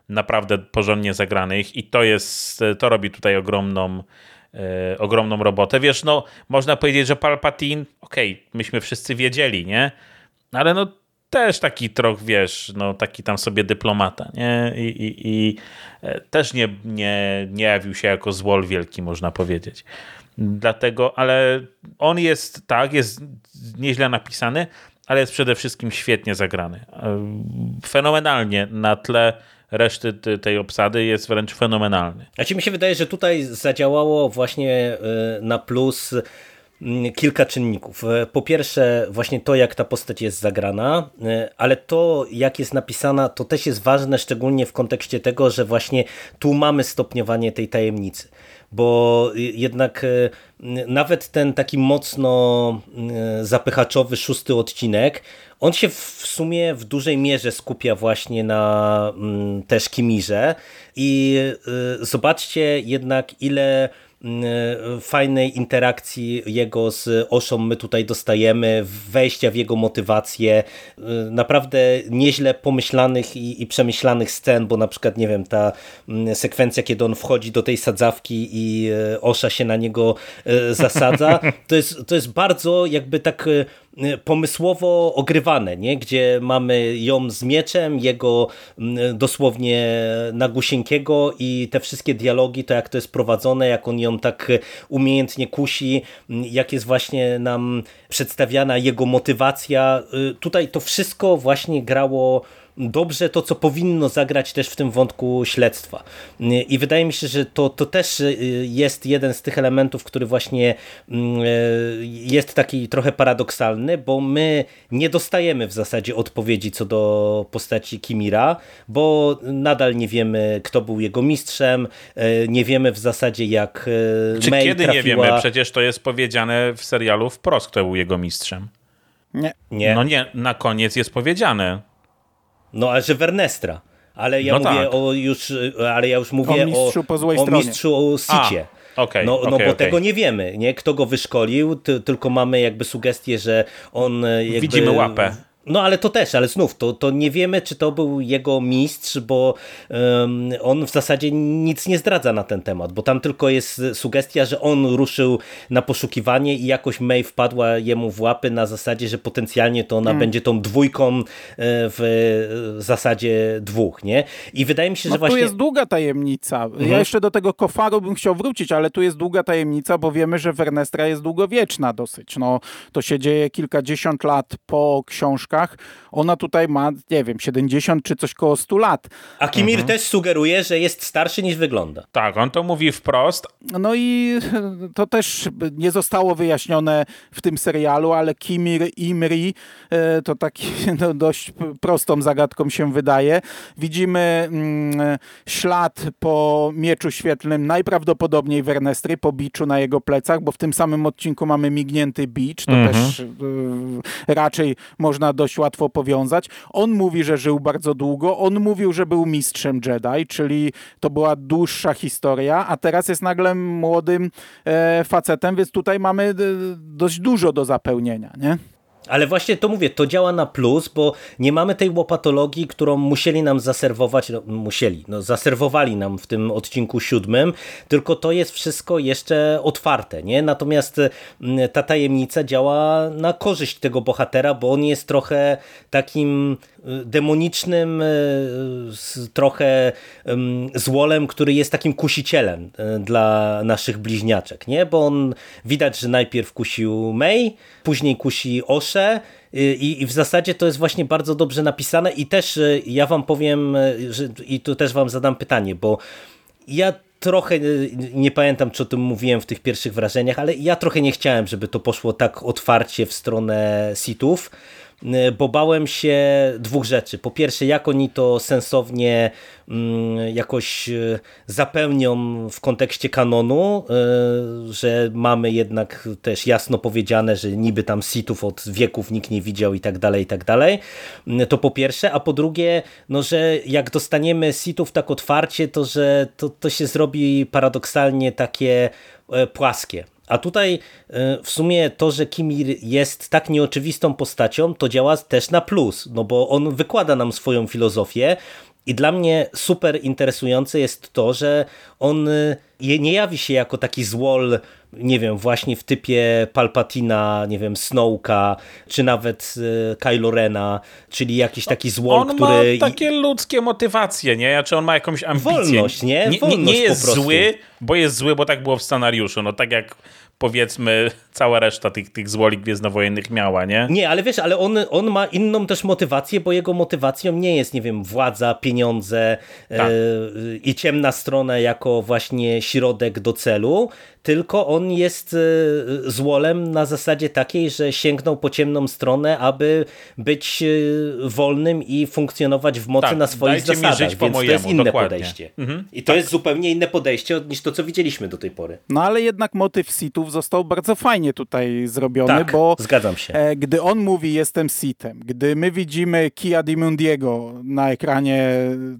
Naprawdę porządnie zagranych i to jest, to robi tutaj ogromną e, ogromną robotę. Wiesz, no, można powiedzieć, że Palpatine, okej, okay, myśmy wszyscy wiedzieli, nie? Ale no też taki trochę, wiesz, no taki tam sobie dyplomata, nie? I, i, i e, też nie, nie, nie jawił się jako złol wielki, można powiedzieć. Dlatego, ale on jest, tak, jest nieźle napisany, ale jest przede wszystkim świetnie zagrany. E, fenomenalnie na tle reszty tej obsady jest wręcz fenomenalny. A ci mi się wydaje, że tutaj zadziałało właśnie e, na plus kilka czynników. E, po pierwsze, właśnie to, jak ta postać jest zagrana, e, ale to, jak jest napisana, to też jest ważne, szczególnie w kontekście tego, że właśnie tu mamy stopniowanie tej tajemnicy. Bo jednak e, nawet ten taki mocno zapychaczowy szósty odcinek, on się w sumie w dużej mierze skupia właśnie na mm, też Kimirze i zobaczcie jednak ile fajnej interakcji jego z Oszą my tutaj dostajemy, wejścia w jego motywację, y, naprawdę nieźle pomyślanych i, i przemyślanych scen, bo na przykład, nie wiem, ta mm, sekwencja, kiedy on wchodzi do tej sadzawki i y, Osza się na niego zasadza, to jest, to jest bardzo jakby tak pomysłowo ogrywane, nie? gdzie mamy ją z mieczem, jego dosłownie nagusieńkiego i te wszystkie dialogi, to jak to jest prowadzone, jak on ją tak umiejętnie kusi, jak jest właśnie nam przedstawiana jego motywacja. Y, tutaj to wszystko właśnie grało dobrze to, co powinno zagrać też w tym wątku śledztwa. I wydaje mi się, że to, to też y, jest jeden z tych elementów, który właśnie mm, y, jest taki trochę paradoksalny, bo my nie dostajemy w zasadzie odpowiedzi co do postaci Kimira, bo nadal nie wiemy, kto był jego mistrzem, y, nie wiemy w zasadzie jak Czy May kiedy trafiła... nie wiemy? Przecież to jest powiedziane w serialu wprost, kto był jego mistrzem. Nie. Nie. No nie, na koniec jest powiedziane. No, ale że Wernestra. Ale ja No mówię tak. o już, ale ja już mówię O mistrzu po złej o stronie. mistrzu o Sicie. A, okej, no, no okej, bo okej. tego nie wiemy, nie? Kto go wyszkolił, ty, tylko mamy jakby sugestię, że on jakby... Widzimy łapę. No ale to też, ale znów, to, to nie wiemy, czy to był jego mistrz, bo um, on w zasadzie nic nie zdradza na ten temat, bo tam tylko jest sugestia, że on ruszył na poszukiwanie i jakoś May wpadła jemu w łapy na zasadzie, że potencjalnie to Hmm. ona będzie tą dwójką e, w zasadzie dwóch, nie? I wydaje mi się, No że właśnie... tu jest długa tajemnica. Mhm. Ja jeszcze do tego kofaru bym chciał wrócić, ale tu jest długa tajemnica, bo wiemy, że Wernestra jest długowieczna dosyć. No, to się dzieje kilkadziesiąt lat po książkach. Ona tutaj ma, nie wiem, 70 czy coś koło 100 lat. A Kimir Mhm. też sugeruje, że jest starszy niż wygląda. Tak, on to mówi wprost. No i to też nie zostało wyjaśnione w tym serialu, ale Kimir Imri e, to taki no, dość prostą zagadką się wydaje. Widzimy mm, ślad po mieczu świetlnym najprawdopodobniej Wernestry, po biczu na jego plecach, bo w tym samym odcinku mamy mignięty bicz, to też y, raczej można dość łatwo powiązać. On mówi, że żył bardzo długo, on mówił, że był mistrzem Jedi, czyli to była dłuższa historia, a teraz jest nagle młodym e, facetem, więc tutaj mamy e, dość dużo do zapełnienia, nie? Ale właśnie to mówię, to działa na plus, bo nie mamy tej łopatologii, którą musieli nam zaserwować, no, musieli, no, zaserwowali nam w tym odcinku siódmym, tylko to jest wszystko jeszcze otwarte, nie? Natomiast mm, ta tajemnica działa na korzyść tego bohatera, bo on jest trochę takim y, demonicznym, y, trochę złolem, który jest takim kusicielem y, dla naszych bliźniaczek, nie? Bo on widać, że najpierw kusił May, później kusi Osze i, i w zasadzie to jest właśnie bardzo dobrze napisane i też y, ja wam powiem, y, że, i tu też wam zadam pytanie, bo ja trochę, y, nie pamiętam czy o tym mówiłem w tych pierwszych wrażeniach, ale ja trochę nie chciałem, żeby to poszło tak otwarcie w stronę sitów, y, bo bałem się dwóch rzeczy. Po pierwsze, jak oni to sensownie mm, jakoś y, zapełnią w kontekście kanonu, y, że mamy jednak też jasno powiedziane, że niby tam sitów od wieków nikt nie widział i tak dalej, i tak dalej. Y, To po pierwsze, a po drugie, no, że jak dostaniemy sitów tak otwarcie, to że to, to się zrobi paradoksalnie takie e, płaskie. A tutaj e, w sumie to, że Kimir jest tak nieoczywistą postacią, to działa też na plus, no bo on wykłada nam swoją filozofię i dla mnie super interesujące jest to, że on y, nie jawi się jako taki złol, nie wiem, właśnie w typie Palpatina, nie wiem, Snowka, czy nawet y, Kylo Rena, czyli jakiś taki złol, on który... ma takie ludzkie motywacje, nie? Czy on ma jakąś ambicję? Wolność, nie? Nie, nie, Wolność nie po jest zły, bo jest zły, bo tak było w scenariuszu. No tak jak powiedzmy cała reszta tych, tych złoli gwiezdnowojennych miała, nie? Nie, ale wiesz, ale on, on ma inną też motywację, bo jego motywacją nie jest, nie wiem, władza, pieniądze Tak. e, i ciemna strona jako właśnie środek do celu, tylko on jest e, złolem na zasadzie takiej, że sięgnął po ciemną stronę, aby być e, wolnym i funkcjonować w mocy Tak, na swoich dajcie mi zasadach, żyć po więc to jest mojemu, inne dokładnie. podejście. Mhm, I to jest zupełnie inne podejście niż to, co widzieliśmy do tej pory. No ale jednak motyw Sithów został bardzo fajnie tutaj zrobiony, Tak, bo zgadzam się. e, gdy on mówi jestem Sithem, gdy my widzimy Kia Di Mundiego na ekranie,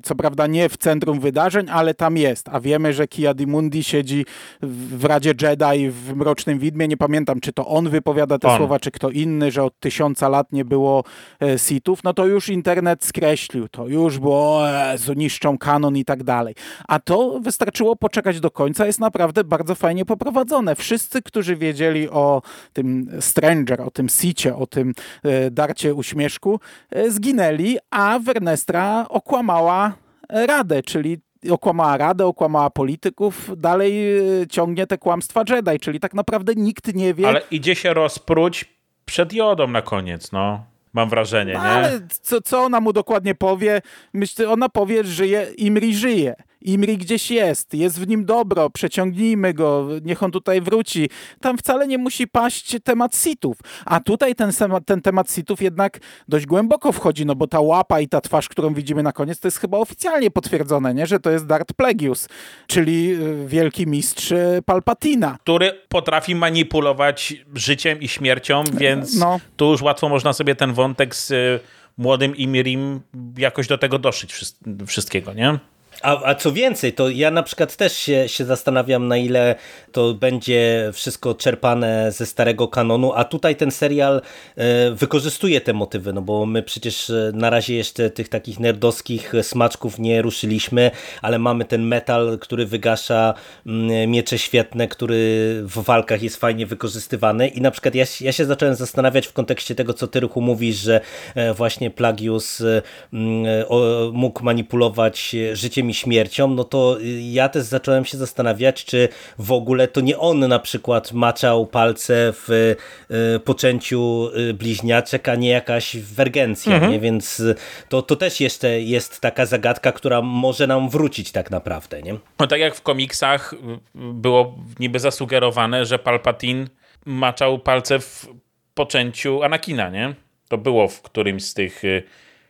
co prawda nie w centrum wydarzeń, ale tam jest, a wiemy, że Kia Di Mundi siedzi w Radzie Jedi w Mrocznym Widmie. Nie pamiętam, czy to on wypowiada te on. słowa, czy kto inny, że od tysiąca lat nie było e, Sithów. No to już internet skreślił to. Już było, o Jezu, niszczą kanon i tak dalej. A to wystarczyło poczekać do końca. Jest naprawdę bardzo fajnie poprowadzone. Wszyscy, którzy wiedzieli o tym Stranger, o tym Sicie, o tym e, darcie uśmieszku, e, zginęli, a Wernestra okłamała Radę, czyli okłamała Radę, okłamała polityków, dalej e, ciągnie te kłamstwa Jedi, czyli tak naprawdę nikt nie wie, Ale idzie się rozpróć przed jodą na koniec, no. Mam wrażenie, No, nie? ale co, co ona mu dokładnie powie? Myślę, ona powie, że żyje, Imri żyje. Imri gdzieś jest, jest w nim dobro, przeciągnijmy go, niech on tutaj wróci. Tam wcale nie musi paść temat sitów. A tutaj ten, ten temat sitów jednak dość głęboko wchodzi, no bo ta łapa i ta twarz, którą widzimy na koniec, to jest chyba oficjalnie potwierdzone, nie? że to jest Darth Plagueis, czyli y, wielki mistrz y, Palpatina. Który potrafi manipulować życiem i śmiercią, więc No. tu już łatwo można sobie ten wątek z y, młodym Imirim jakoś do tego doszyć wszys- wszystkiego, nie? A, a co więcej, to ja na przykład też się, się zastanawiam, na ile to będzie wszystko czerpane ze starego kanonu, a tutaj ten serial e, wykorzystuje te motywy, no bo my przecież e, na razie jeszcze tych takich nerdowskich smaczków nie ruszyliśmy, ale mamy ten metal, który wygasza mm, miecze świetne, który w walkach jest fajnie wykorzystywany i na przykład ja, ja się zacząłem zastanawiać w kontekście tego, co ty Rychu mówisz, że e, właśnie Plagius mm, mógł manipulować życiem i śmiercią, no to y, ja też zacząłem się zastanawiać, czy w ogóle to nie on na przykład maczał palce w y, poczęciu y, bliźniaczek, a nie jakaś wergencja, nie? więc to, to też jeszcze jest taka zagadka, która może nam wrócić tak naprawdę, nie? No tak jak w komiksach było niby zasugerowane, że Palpatine maczał palce w poczęciu Anakina, nie? To było w którymś z tych,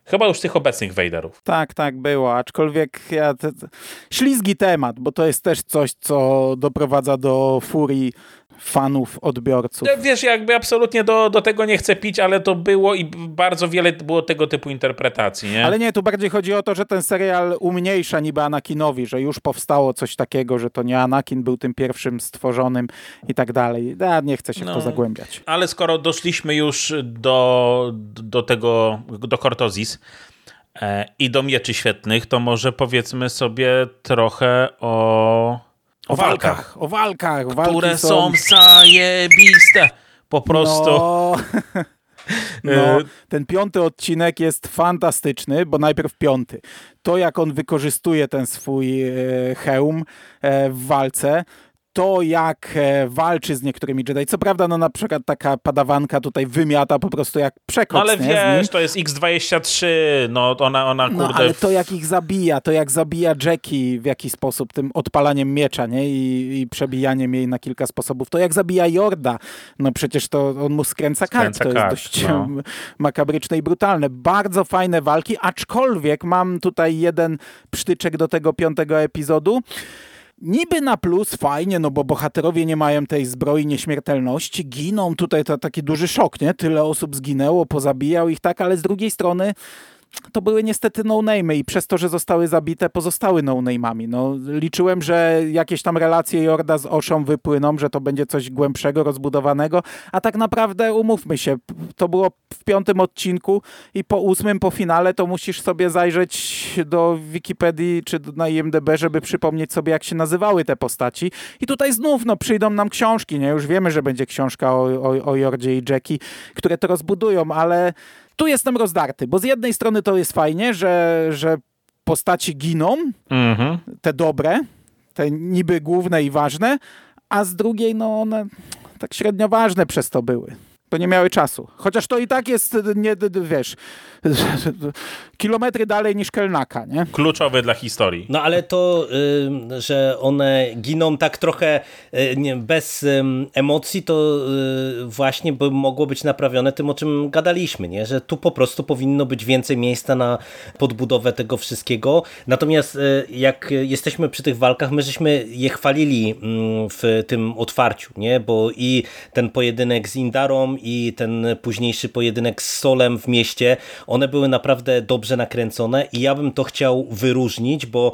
chyba już tych obecnych Vaderów. Tak, tak było, aczkolwiek ja, te, te, ślizgi temat, bo to jest też coś, co doprowadza do furii fanów, odbiorców. Ja, Wiesz, jakby absolutnie do, do tego nie chcę pić, ale to było i bardzo wiele było tego typu interpretacji, nie? Ale nie, tu bardziej chodzi o to, że ten serial umniejsza niby Anakinowi, że już powstało coś takiego, że to nie Anakin był tym pierwszym stworzonym i tak dalej. Ja nie chcę się w to No. zagłębiać. Ale skoro doszliśmy już do, do tego, do Cortozis e, i do mieczy świetnych, to może powiedzmy sobie trochę o, o walkach, O walkach. Walki które są zajebiste. Po prostu. No, no, E, ten piąty odcinek jest fantastyczny, bo najpierw piąty. To, jak on wykorzystuje ten swój e, hełm e, w walce, to jak e, walczy z niektórymi Jedi. Co prawda, no na przykład taka padawanka tutaj wymiata po prostu jak No przekoc, ale nie, wiesz, to jest X23, no ona, ona No kurde... ale to jak ich zabija, to jak zabija Jackie w jakiś sposób, tym odpalaniem miecza, nie? I, I przebijaniem jej na kilka sposobów. To jak zabija Jorda, no przecież to on mu skręca kark. Skręca To kark, jest dość no. makabryczne i brutalne. Bardzo fajne walki, aczkolwiek mam tutaj jeden przytyczek do tego piątego epizodu. Niby na plus fajnie, no bo bohaterowie nie mają tej zbroi nieśmiertelności, giną, tutaj to taki duży szok, nie? Tyle osób zginęło, pozabijał ich tak, ale z drugiej strony to były niestety no-name'y i przez to, że zostały zabite, pozostały no-name'ami. No, liczyłem, że jakieś tam relacje Jorda z Oszą wypłyną, że to będzie coś głębszego, rozbudowanego, a tak naprawdę umówmy się, to było w piątym odcinku i po ósmym, po finale to musisz sobie zajrzeć do Wikipedii czy na IMDB, żeby przypomnieć sobie, jak się nazywały te postaci. I tutaj znów no, przyjdą nam książki, nie? Już wiemy, że będzie książka o, o, o Jordzie i Jackie, które to rozbudują, ale tu jestem rozdarty, bo z jednej strony to jest fajnie, że, że postaci giną, Mhm. te dobre, te niby główne i ważne, a z drugiej no one tak średnio ważne przez to były. Nie miały czasu. Chociaż to i tak jest, nie, wiesz, kilometry dalej niż Kelnaka, nie? Kluczowy dla historii. No ale to, y, że one giną tak trochę y, nie, bez emocji, to y, właśnie by mogło być naprawione tym, o czym gadaliśmy, nie? że tu po prostu powinno być więcej miejsca na podbudowę tego wszystkiego. Natomiast y, jak jesteśmy przy tych walkach, my żeśmy je chwalili mm, w tym otwarciu, nie? bo i ten pojedynek z Indarą i ten późniejszy pojedynek z Solem w mieście, one były naprawdę dobrze nakręcone i ja bym to chciał wyróżnić, bo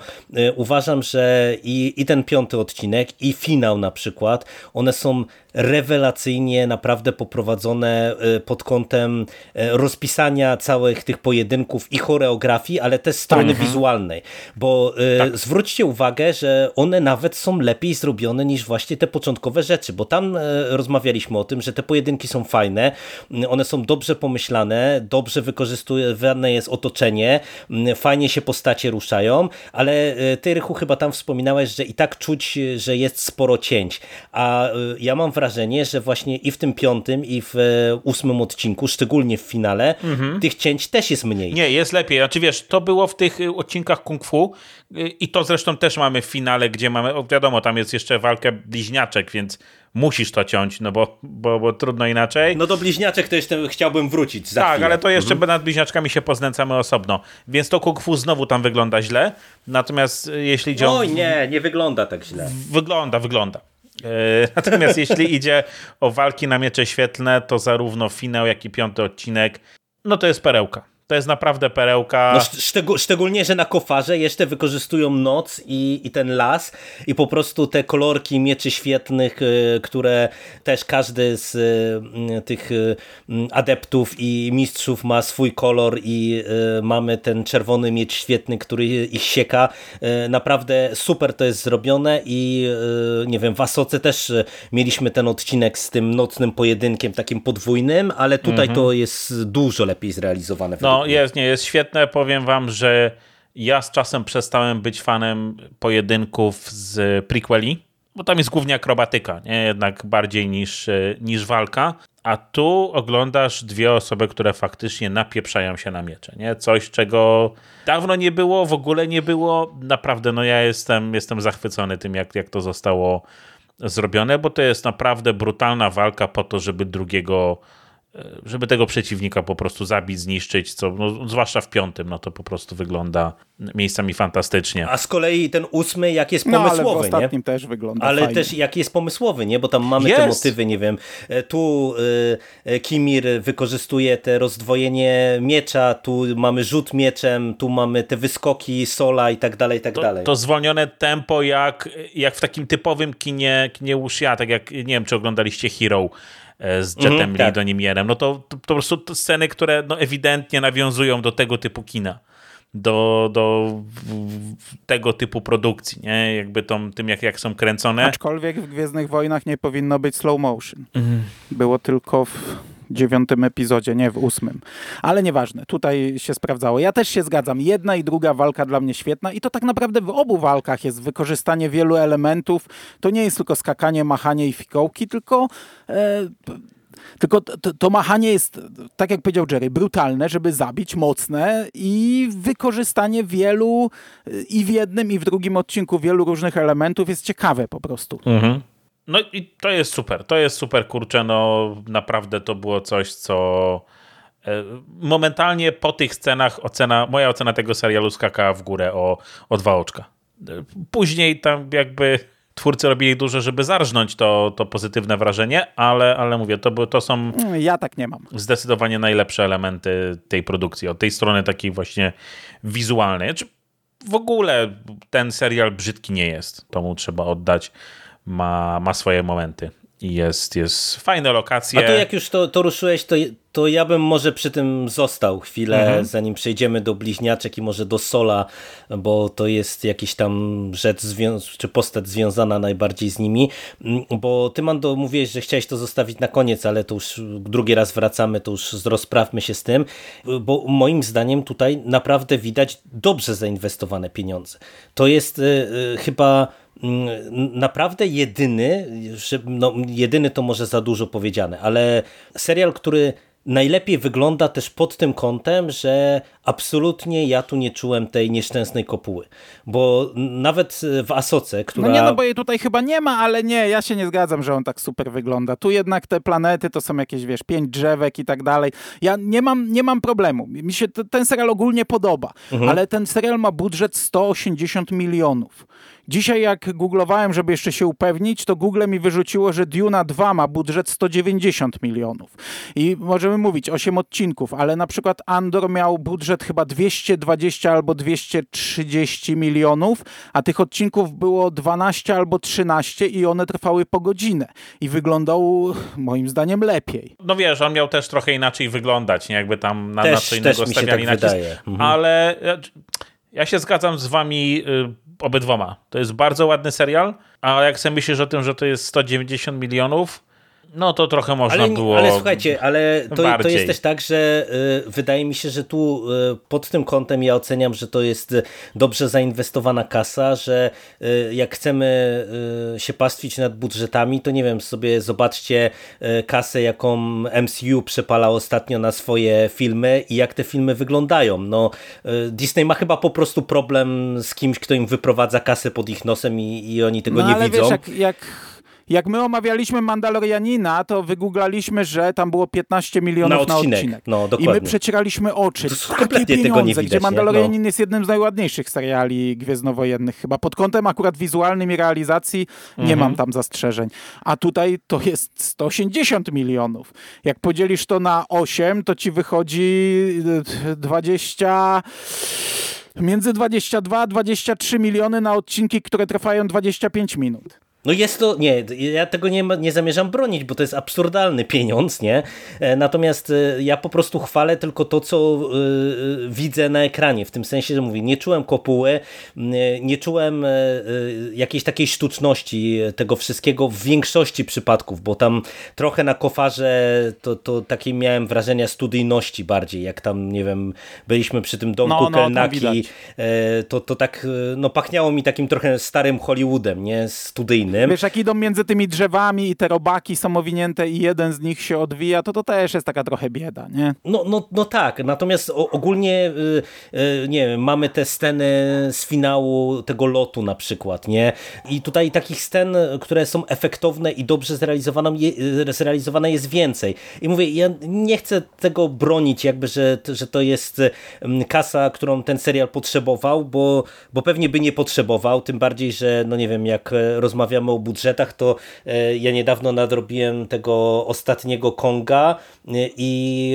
uważam, że i, i ten piąty odcinek i finał na przykład, one są rewelacyjnie naprawdę poprowadzone e, pod kątem e, rozpisania całych tych pojedynków i choreografii, ale też strony tak. wizualnej, bo e, tak. zwróćcie uwagę, że one nawet są lepiej zrobione niż właśnie te początkowe rzeczy, bo tam rozmawialiśmy o tym, że te pojedynki są fajne, one są dobrze pomyślane, dobrze wykorzystywane jest otoczenie, fajnie się postacie ruszają, ale ty Rychu chyba tam wspominałeś, że i tak czuć, że jest sporo cięć, a ja mam wrażenie, wrażenie, że właśnie i w tym piątym, i w e, ósmym odcinku, szczególnie w finale, mhm. tych cięć też jest mniej. Nie, jest lepiej. Znaczy wiesz, to było w tych y, odcinkach Kung Fu y, i to zresztą też mamy w finale, gdzie mamy, wiadomo, tam jest jeszcze walkę bliźniaczek, więc musisz to ciąć, no bo, bo, bo trudno inaczej. No do bliźniaczek to jeszcze chciałbym wrócić za Tak, chwilę. ale to jeszcze mhm. nad bliźniaczkami się poznęcamy osobno. Więc to Kung Fu znowu tam wygląda źle. Natomiast jeśli Oj, nie, nie wygląda tak źle. Wygląda, wygląda. E, natomiast jeśli idzie o walki na miecze świetlne, to zarówno finał, jak i piąty odcinek, no to jest perełka. To jest naprawdę perełka. No, szczególnie, że na kofarze jeszcze wykorzystują noc i, i ten las i po prostu te kolorki mieczy świetnych, y, które też każdy z y, tych y, adeptów i mistrzów ma swój kolor i mamy ten czerwony miecz świetny, który ich sieka. Naprawdę super to jest zrobione i nie wiem, w Asoce też mieliśmy ten odcinek z tym nocnym pojedynkiem takim podwójnym, ale tutaj mhm. to jest dużo lepiej zrealizowane. No, jest, nie, jest świetne. Powiem wam, że ja z czasem przestałem być fanem pojedynków z prequeli, bo tam jest głównie akrobatyka, nie? jednak bardziej niż, niż walka. A tu oglądasz dwie osoby, które faktycznie napieprzają się na miecze. Nie? Coś, czego dawno nie było, w ogóle nie było. Naprawdę, no ja jestem, jestem zachwycony tym, jak, jak to zostało zrobione, bo to jest naprawdę brutalna walka po to, żeby drugiego żeby tego przeciwnika po prostu zabić, zniszczyć, co no, zwłaszcza w piątym, no to po prostu wygląda miejscami fantastycznie. A z kolei ten ósmy, jak jest pomysłowy, no, ale w ostatnim nie? też wygląda Ale fajnie. też jak jest pomysłowy, nie? Bo tam mamy jest. te motywy, nie wiem, e, tu y, Kimir wykorzystuje te rozdwojenie miecza, tu mamy rzut mieczem, tu mamy te wyskoki Sola i tak dalej, i tak to, dalej. To zwolnione tempo jak, jak w takim typowym kinie, kinie Wuxia, tak jak, nie wiem, czy oglądaliście Hero, E, z Jetem mm, tak. Lee no to, to, to, po prostu sceny, które no, ewidentnie nawiązują do tego typu kina. Do, do tego typu produkcji, nie? Jakby tą, tym, jak, jak są kręcone. Aczkolwiek w Gwiezdnych Wojnach nie powinno być slow motion. Mm. Było tylko w dziewiątym epizodzie, nie w ósmym. Ale nieważne, tutaj się sprawdzało. Ja też się zgadzam. Jedna i druga walka dla mnie świetna i to tak naprawdę w obu walkach jest wykorzystanie wielu elementów. To nie jest tylko skakanie, machanie i fikołki, tylko... E, tylko to, to, machanie jest, tak jak powiedział Jerry, brutalne, żeby zabić, mocne i wykorzystanie wielu i w jednym, i w drugim odcinku wielu różnych elementów jest ciekawe po prostu. Mhm. No i to jest super, to jest super, kurczę, no naprawdę to było coś, co e, momentalnie po tych scenach ocena, moja ocena tego serialu skakała w górę o, o dwa oczka. E, później tam jakby twórcy robili dużo, żeby zarżnąć to, to pozytywne wrażenie, ale, ale mówię, to, to są mm, ja tak nie mam. zdecydowanie najlepsze elementy tej produkcji, od tej strony takiej właśnie wizualnej. Znaczy, w ogóle ten serial brzydki nie jest, to mu trzeba oddać ma, ma swoje momenty. I jest, jest fajne lokacje. A to jak już to, to ruszyłeś, to, to ja bym może przy tym został chwilę, mhm. zanim przejdziemy do bliźniaczek i może do Sola, bo to jest jakiś tam rzecz, czy postać związana najbardziej z nimi. Mm, bo ty, Mando, mówiłeś, że chciałeś to zostawić na koniec, ale to już drugi raz wracamy, to już rozprawmy się z tym, bo moim zdaniem tutaj naprawdę widać dobrze zainwestowane pieniądze. To jest y, y, chyba naprawdę jedyny, no, jedyny to może za dużo powiedziane, ale serial, który najlepiej wygląda też pod tym kątem, że absolutnie ja tu nie czułem tej nieszczęsnej kopuły. Bo nawet w Asoce, która... No nie, no bo jej tutaj chyba nie ma, ale nie, ja się nie zgadzam, że on tak super wygląda. Tu jednak te planety to są jakieś, wiesz, pięć drzewek i tak dalej. Ja nie mam, nie mam problemu. Mi się ten serial ogólnie podoba, mhm. ale ten serial ma budżet 180 milionów Dzisiaj jak googlowałem, żeby jeszcze się upewnić, to Google mi wyrzuciło, że Duna 2 ma budżet 190 milionów. I możemy mówić 8 odcinków, ale na przykład Andor miał budżet chyba 220 albo 230 milionów, a tych odcinków było 12 albo 13 i one trwały po godzinę. I wyglądał moim zdaniem lepiej. No wiesz, on miał też trochę inaczej wyglądać, nie? jakby tam na, też, na co innego stawiali tak nacisk. Mhm. Ale ja się zgadzam z wami y, obydwoma. To jest bardzo ładny serial, a jak sobie myślisz o tym, że to jest 190 milionów, no to trochę można ale, było. Ale słuchajcie, ale to, to, jest też tak, że y, wydaje mi się, że tu y, pod tym kątem ja oceniam, że to jest dobrze zainwestowana kasa, że y, jak chcemy y, się pastwić nad budżetami, to nie wiem, sobie zobaczcie y, kasę, jaką MCU przepala ostatnio na swoje filmy i jak te filmy wyglądają. No, y, Disney ma chyba po prostu problem z kimś, kto im wyprowadza kasę pod ich nosem i, i oni tego no, nie ale widzą. Wiesz, jak, jak jak my omawialiśmy Mandalorianina, to wygooglaliśmy, że tam było 15 milionów na odcinek. Na odcinek. No, dokładnie. I my przecieraliśmy oczy. To kompletnie pieniądze, tego nie widać, gdzie Mandalorianin no. jest jednym z najładniejszych seriali gwiezdnowojennych chyba. Pod kątem akurat wizualnym i realizacji nie mhm. mam tam zastrzeżeń. A tutaj to jest 180 milionów. Jak podzielisz to na 8, to ci wychodzi 20 między 22 a 23 miliony na odcinki, które trwają 25 minut. No jest to, nie, ja tego nie, nie zamierzam bronić, bo to jest absurdalny pieniądz, nie? E, natomiast e, ja po prostu chwalę tylko to, co y, widzę na ekranie, w tym sensie, że mówię, nie czułem kopuły, nie czułem y, jakiejś takiej sztuczności tego wszystkiego w większości przypadków, bo tam trochę na kofarze to, to takie miałem wrażenia studyjności bardziej, jak tam, nie wiem, byliśmy przy tym domku no, Kelnaki, no, to, to tak, no pachniało mi takim trochę starym Hollywoodem, nie? Studyjnym innym. Wiesz, jak idą między tymi drzewami i te robaki są owinięte i jeden z nich się odwija, to to też jest taka trochę bieda, nie? No, no, no tak, natomiast ogólnie y, y, nie wiem, mamy te sceny z finału tego lotu na przykład, nie? I tutaj takich scen, które są efektowne i dobrze zrealizowane, zrealizowane jest więcej. I mówię, ja nie chcę tego bronić, jakby, że, że to jest kasa, którą ten serial potrzebował, bo, bo pewnie by nie potrzebował, tym bardziej, że no nie wiem, jak rozmawiamy rozmawiamy o budżetach, to e, ja niedawno nadrobiłem tego ostatniego Konga e, i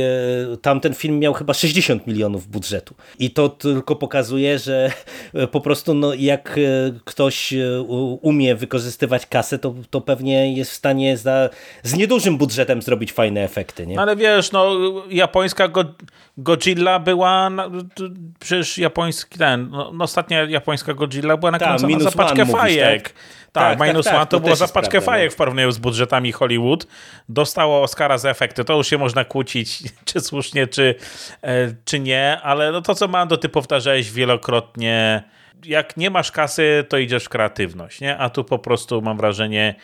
e, tamten film miał chyba 60 milionów budżetu. I to tylko pokazuje, że po prostu no, jak ktoś umie wykorzystywać kasę, to, to pewnie jest w stanie za, z niedużym budżetem zrobić fajne efekty. Nie? Ale wiesz, no japońska go, Godzilla była, na, przecież japoński ten, no, no, ostatnia japońska Godzilla była nakręcona za paczkę fajek. Tak? Tak, tak, Minus tak, One to, to było za paczkę fajek no. w porównaniu z budżetami Hollywood. Dostało Oscara za efekty. To już się można kłócić, czy słusznie, czy, e, czy nie, ale no to, co Mando, ty powtarzałeś wielokrotnie, jak nie masz kasy, to idziesz w kreatywność, nie? A tu po prostu mam wrażenie,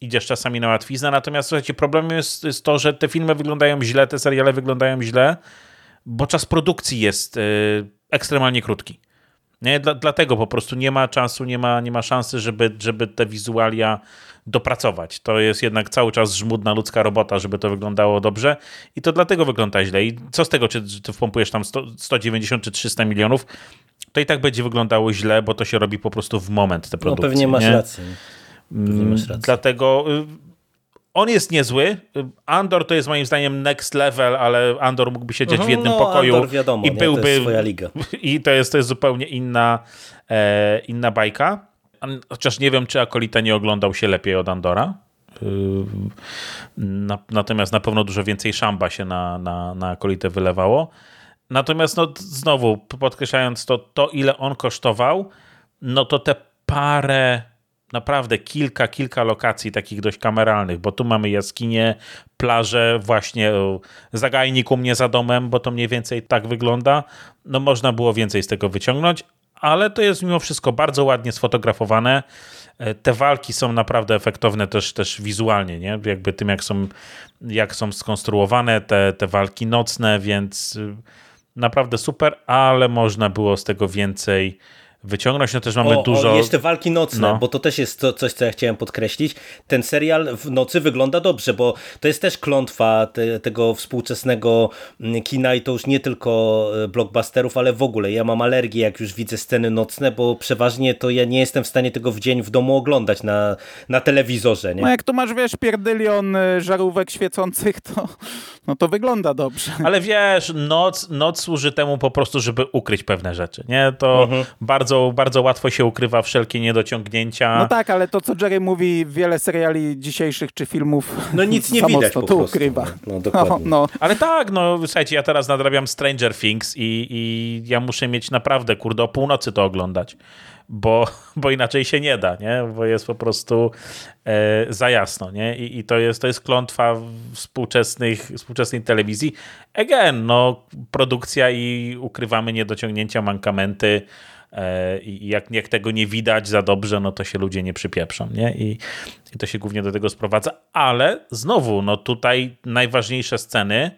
idziesz czasami na łatwiznę. Natomiast słuchajcie, problemem jest, jest to, że te filmy wyglądają źle, te seriale wyglądają źle, bo czas produkcji jest y, ekstremalnie krótki. Nie? Dla, dlatego po prostu nie ma czasu, nie ma, nie ma szansy, żeby, żeby te wizualia dopracować. To jest jednak cały czas żmudna ludzka robota, żeby to wyglądało dobrze i to dlatego wygląda źle. I co z tego, czy, czy ty wpompujesz tam 100, 190 czy 300 milionów, to i tak będzie wyglądało źle, bo to się robi po prostu w moment te no, produkcje. No pewnie masz nie? rację. Pewnie masz rację. Dlatego y, on jest niezły. Andor to jest moim zdaniem next level, ale Andor mógłby siedzieć w jednym no, pokoju Andor wiadomo, i byłby. To jest swoja liga. I to jest, to jest zupełnie inna, e, inna bajka. Chociaż nie wiem, czy Akolita nie oglądał się lepiej od Andora. Y, na, natomiast na pewno dużo więcej szamba się na, na, na Akolitę wylewało. Natomiast no, znowu, podkreślając to, to, ile on kosztował, no to te parę naprawdę kilka, kilka lokacji takich dość kameralnych, bo tu mamy jaskinie, plaże, właśnie zagajnik u mnie za domem, bo to mniej więcej tak wygląda. No można było więcej z tego wyciągnąć, ale to jest mimo wszystko bardzo ładnie sfotografowane. E, te walki są naprawdę efektowne też, też wizualnie, nie? Jakby tym, jak są, jak są skonstruowane te, te walki nocne, więc y, naprawdę super, ale można było z tego więcej wyciągnąć, no też mamy o, dużo... O, jeszcze walki nocne, no. bo to też jest to, coś, co ja chciałem podkreślić. Ten serial w nocy wygląda dobrze, bo to jest też klątwa te, tego współczesnego mm, kina i to już nie tylko e, blockbusterów, ale w ogóle. Ja mam alergię, jak już widzę sceny nocne, bo przeważnie to ja nie jestem w stanie tego w dzień w domu oglądać na, na telewizorze. Nie? No jak tu masz, wiesz, pierdylion y, żarówek świecących, to, no to wygląda dobrze. Ale wiesz, noc, noc służy temu po prostu, żeby ukryć pewne rzeczy, nie? To mhm. bardzo, bardzo łatwo się ukrywa wszelkie niedociągnięcia. No tak, ale to, co Jerry mówi, wiele seriali dzisiejszych czy filmów No nic nie widać po to prostu. ukrywa. No, dokładnie. No, no. Ale tak, no słuchajcie, ja teraz nadrabiam Stranger Things i, i ja muszę mieć naprawdę, kurde, o północy to oglądać bo, bo inaczej się nie da, nie? bo jest po prostu e, za jasno. Nie? I, I, to, jest, to jest klątwa współczesnych, współczesnej telewizji. Again, no, produkcja i ukrywamy niedociągnięcia, mankamenty i jak, jak tego nie widać za dobrze, no to się ludzie nie przypieprzą. Nie? I, I to się głównie do tego sprowadza. Ale znowu, no tutaj najważniejsze sceny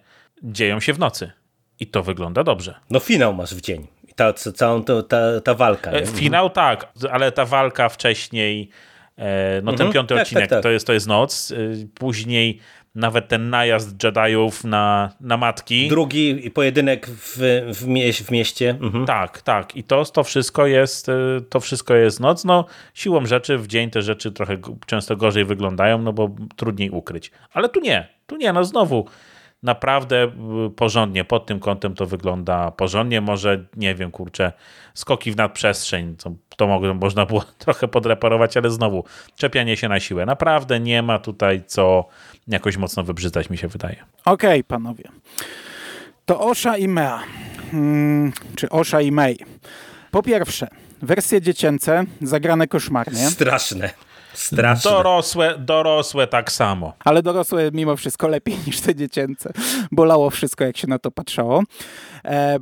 dzieją się w nocy. I to wygląda dobrze. No finał masz w dzień ta, całą to, ta, ta walka. Nie? Finał tak, ale ta walka wcześniej, e, no ten mhm, piąty tak, odcinek tak, tak. To, jest, to jest noc, e, później nawet ten najazd Jediów na, na matki. Drugi pojedynek w, w, mieś, w mieście. Mhm. Tak, tak. I to, to, wszystko jest, e, to wszystko jest noc. No, siłą rzeczy w dzień te rzeczy trochę często gorzej wyglądają, no bo trudniej ukryć. Ale tu nie, tu nie, no znowu naprawdę y, porządnie, pod tym kątem to wygląda porządnie, może, nie wiem, kurczę, skoki w nadprzestrzeń, to, to można było trochę podreparować, ale znowu, czepianie się na siłę. Naprawdę nie ma tutaj co jakoś mocno wybrzydzać, mi się wydaje. Okej, okay, panowie. To Osha i Mea, hmm, czy Osha i May. Po pierwsze, wersje dziecięce zagrane koszmarnie. Straszne. Straszne. Dorosłe, dorosłe tak samo. Ale dorosłe mimo wszystko lepiej niż te dziecięce. Bolało wszystko, jak się na to patrzało. E,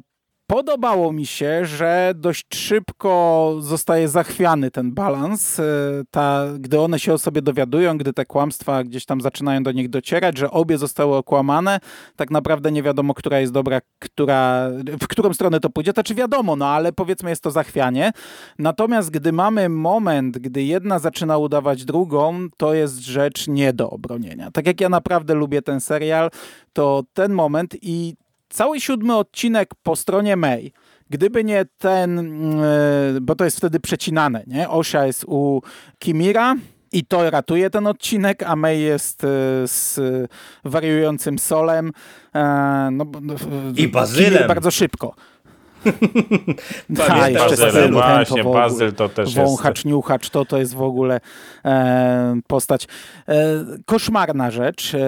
Podobało mi się, że dość szybko zostaje zachwiany ten balans, e, ta, gdy one się o sobie dowiadują, gdy te kłamstwa gdzieś tam zaczynają do nich docierać, że obie zostały okłamane, tak naprawdę nie wiadomo, która jest dobra, która, w którą stronę to pójdzie, to czy wiadomo, no ale powiedzmy jest to zachwianie. Natomiast gdy mamy moment, gdy jedna zaczyna udawać drugą, to jest rzecz nie do obronienia. Tak jak ja naprawdę lubię ten serial, to ten moment i cały siódmy odcinek po stronie May, gdyby nie ten, mm, e, bo to jest wtedy przecinane, nie? Osia jest u Kimira, i to ratuje ten odcinek, a May jest e, z wariującym solem. E, no, I bazylem. bardzo szybko. Tak, jeszcze bazyl, właśnie, to bazyl to też wąchacz, jest... niuchacz, to, to jest w ogóle e, postać. E, koszmarna rzecz, e,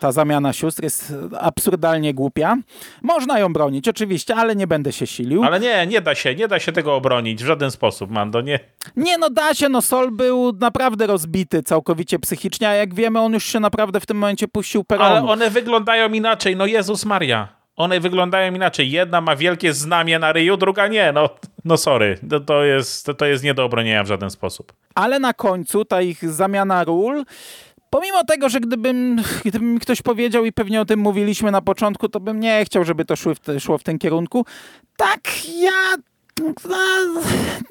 ta zamiana sióstr jest absurdalnie głupia. Można ją bronić, oczywiście, ale nie będę się silił. Ale nie, nie da się, nie da się tego obronić w żaden sposób, Mando, nie. Nie, no da się, no Sol był naprawdę rozbity całkowicie psychicznie, a jak wiemy, on już się naprawdę w tym momencie puścił peronu. Ale one wyglądają inaczej, no Jezus Maria one wyglądają inaczej. Jedna ma wielkie znamie na ryju, druga nie. No, no sorry, to, to, jest, to, to jest nie do obronienia w żaden sposób. Ale na końcu ta ich zamiana ról Pomimo tego, że gdybym, gdyby mi ktoś powiedział i pewnie o tym mówiliśmy na początku, to bym nie chciał, żeby to szło w, te, szło w ten kierunku. Tak, ja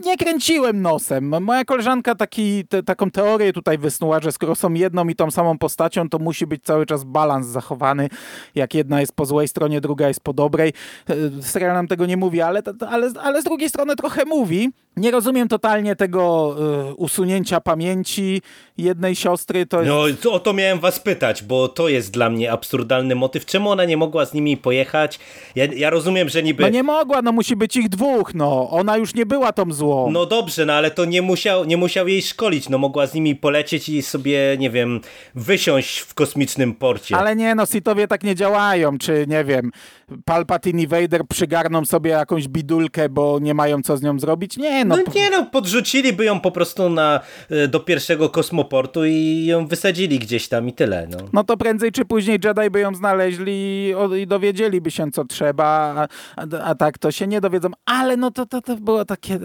nie kręciłem nosem. Moja koleżanka taki, te, taką teorię tutaj wysnuła, że skoro są jedną i tą samą postacią, to musi być cały czas balans zachowany. Jak jedna jest po złej stronie, druga jest po dobrej. E, serial nam tego nie mówi, ale, ale, ale z drugiej strony trochę mówi. Nie rozumiem totalnie tego y, usunięcia pamięci jednej siostry. To jest... No o to miałem was pytać, bo to jest dla mnie absurdalny motyw. Czemu ona nie mogła z nimi pojechać? Ja, ja rozumiem, że niby... No nie mogła, no musi być ich dwóch, no. Ona już nie była tą złą. No dobrze, no ale to nie musiał, nie musiał jej szkolić. No mogła z nimi polecieć i sobie, nie wiem, wysiąść w kosmicznym porcie. Ale nie, no Sithowie tak nie działają, czy nie wiem, Palpatine i Vader przygarną sobie jakąś bidulkę, bo nie mają co z nią zrobić? Nie, no. no nie no, podrzuciliby ją po prostu na, e, do pierwszego kosmoportu i ją wysadzili gdzieś tam i tyle. No, no to prędzej czy później Jedi by ją znaleźli i dowiedzieliby się co trzeba, a, a, a tak to się nie dowiedzą. Ale no to to, to, to było takie,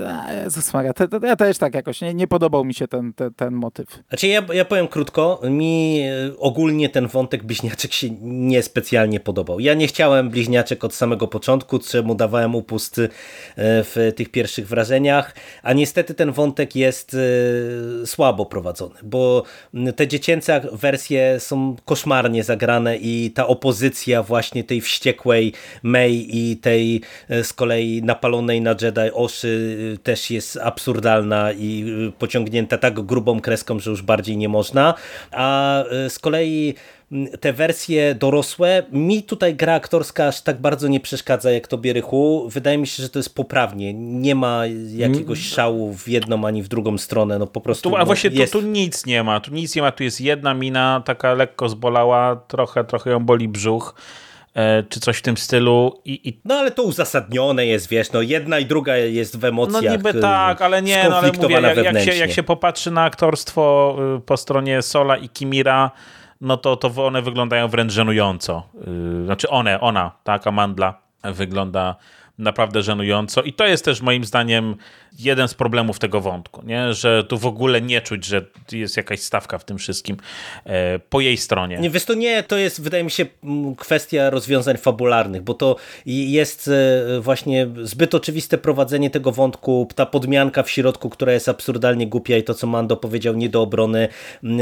Jezus Maria, to, to, ja też tak jakoś, nie, nie podobał mi się ten, ten, ten motyw. Znaczy ja, ja powiem krótko, mi e, ogólnie ten wątek bliźniaczek się niespecjalnie podobał. Ja nie chciałem bliźniaczek od samego początku, czemu dawałem upust e, w tych pierwszych wrażeniach, a niestety ten wątek jest e, słabo prowadzony, bo te dziecięce wersje są koszmarnie zagrane i ta opozycja właśnie tej wściekłej May i tej z kolei napalonej na Jedi Oszy też jest absurdalna i pociągnięta tak grubą kreską, że już bardziej nie można, a z kolei te wersje dorosłe, mi tutaj gra aktorska aż tak bardzo nie przeszkadza jak tobie Rychu. Wydaje mi się, że to jest poprawnie. Nie ma jakiegoś mm. szału w jedną ani w drugą stronę. No po prostu. Tu, a no, właśnie jest... tu, tu nic nie ma. Tu nic nie ma. Tu jest jedna mina taka lekko zbolała, trochę, trochę ją boli brzuch czy coś w tym stylu. I, i... No ale to uzasadnione jest, wiesz, no jedna i druga jest w emocjach No niby tak, ale nie, no ale mówię, jak, jak, się, jak się popatrzy na aktorstwo y, po stronie Sola i Kimira, no to, to one wyglądają wręcz żenująco. Yy, znaczy one, ona, tak, Amandla wygląda naprawdę żenująco i to jest też moim zdaniem jeden z problemów tego wątku, nie? że tu w ogóle nie czuć, że jest jakaś stawka w tym wszystkim e, po jej stronie. Nie, wiesz, to nie, to jest wydaje mi się kwestia rozwiązań fabularnych, bo to jest e, właśnie zbyt oczywiste prowadzenie tego wątku, ta podmianka w środku, która jest absurdalnie głupia i to, co Mando powiedział, nie do obrony.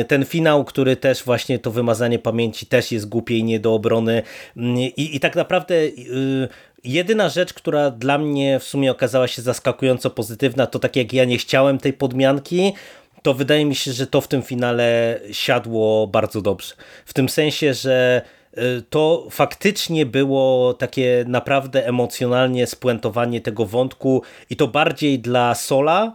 Ten finał, który też właśnie to wymazanie pamięci też jest głupie i nie do obrony i, i tak naprawdę y, jedyna rzecz, która dla mnie w sumie okazała się zaskakująco pozytywna, to tak jak ja nie chciałem tej podmianki, to wydaje mi się, że to w tym finale siadło bardzo dobrze. W tym sensie, że y, to faktycznie było takie naprawdę emocjonalnie spuentowanie tego wątku i to bardziej dla Sola,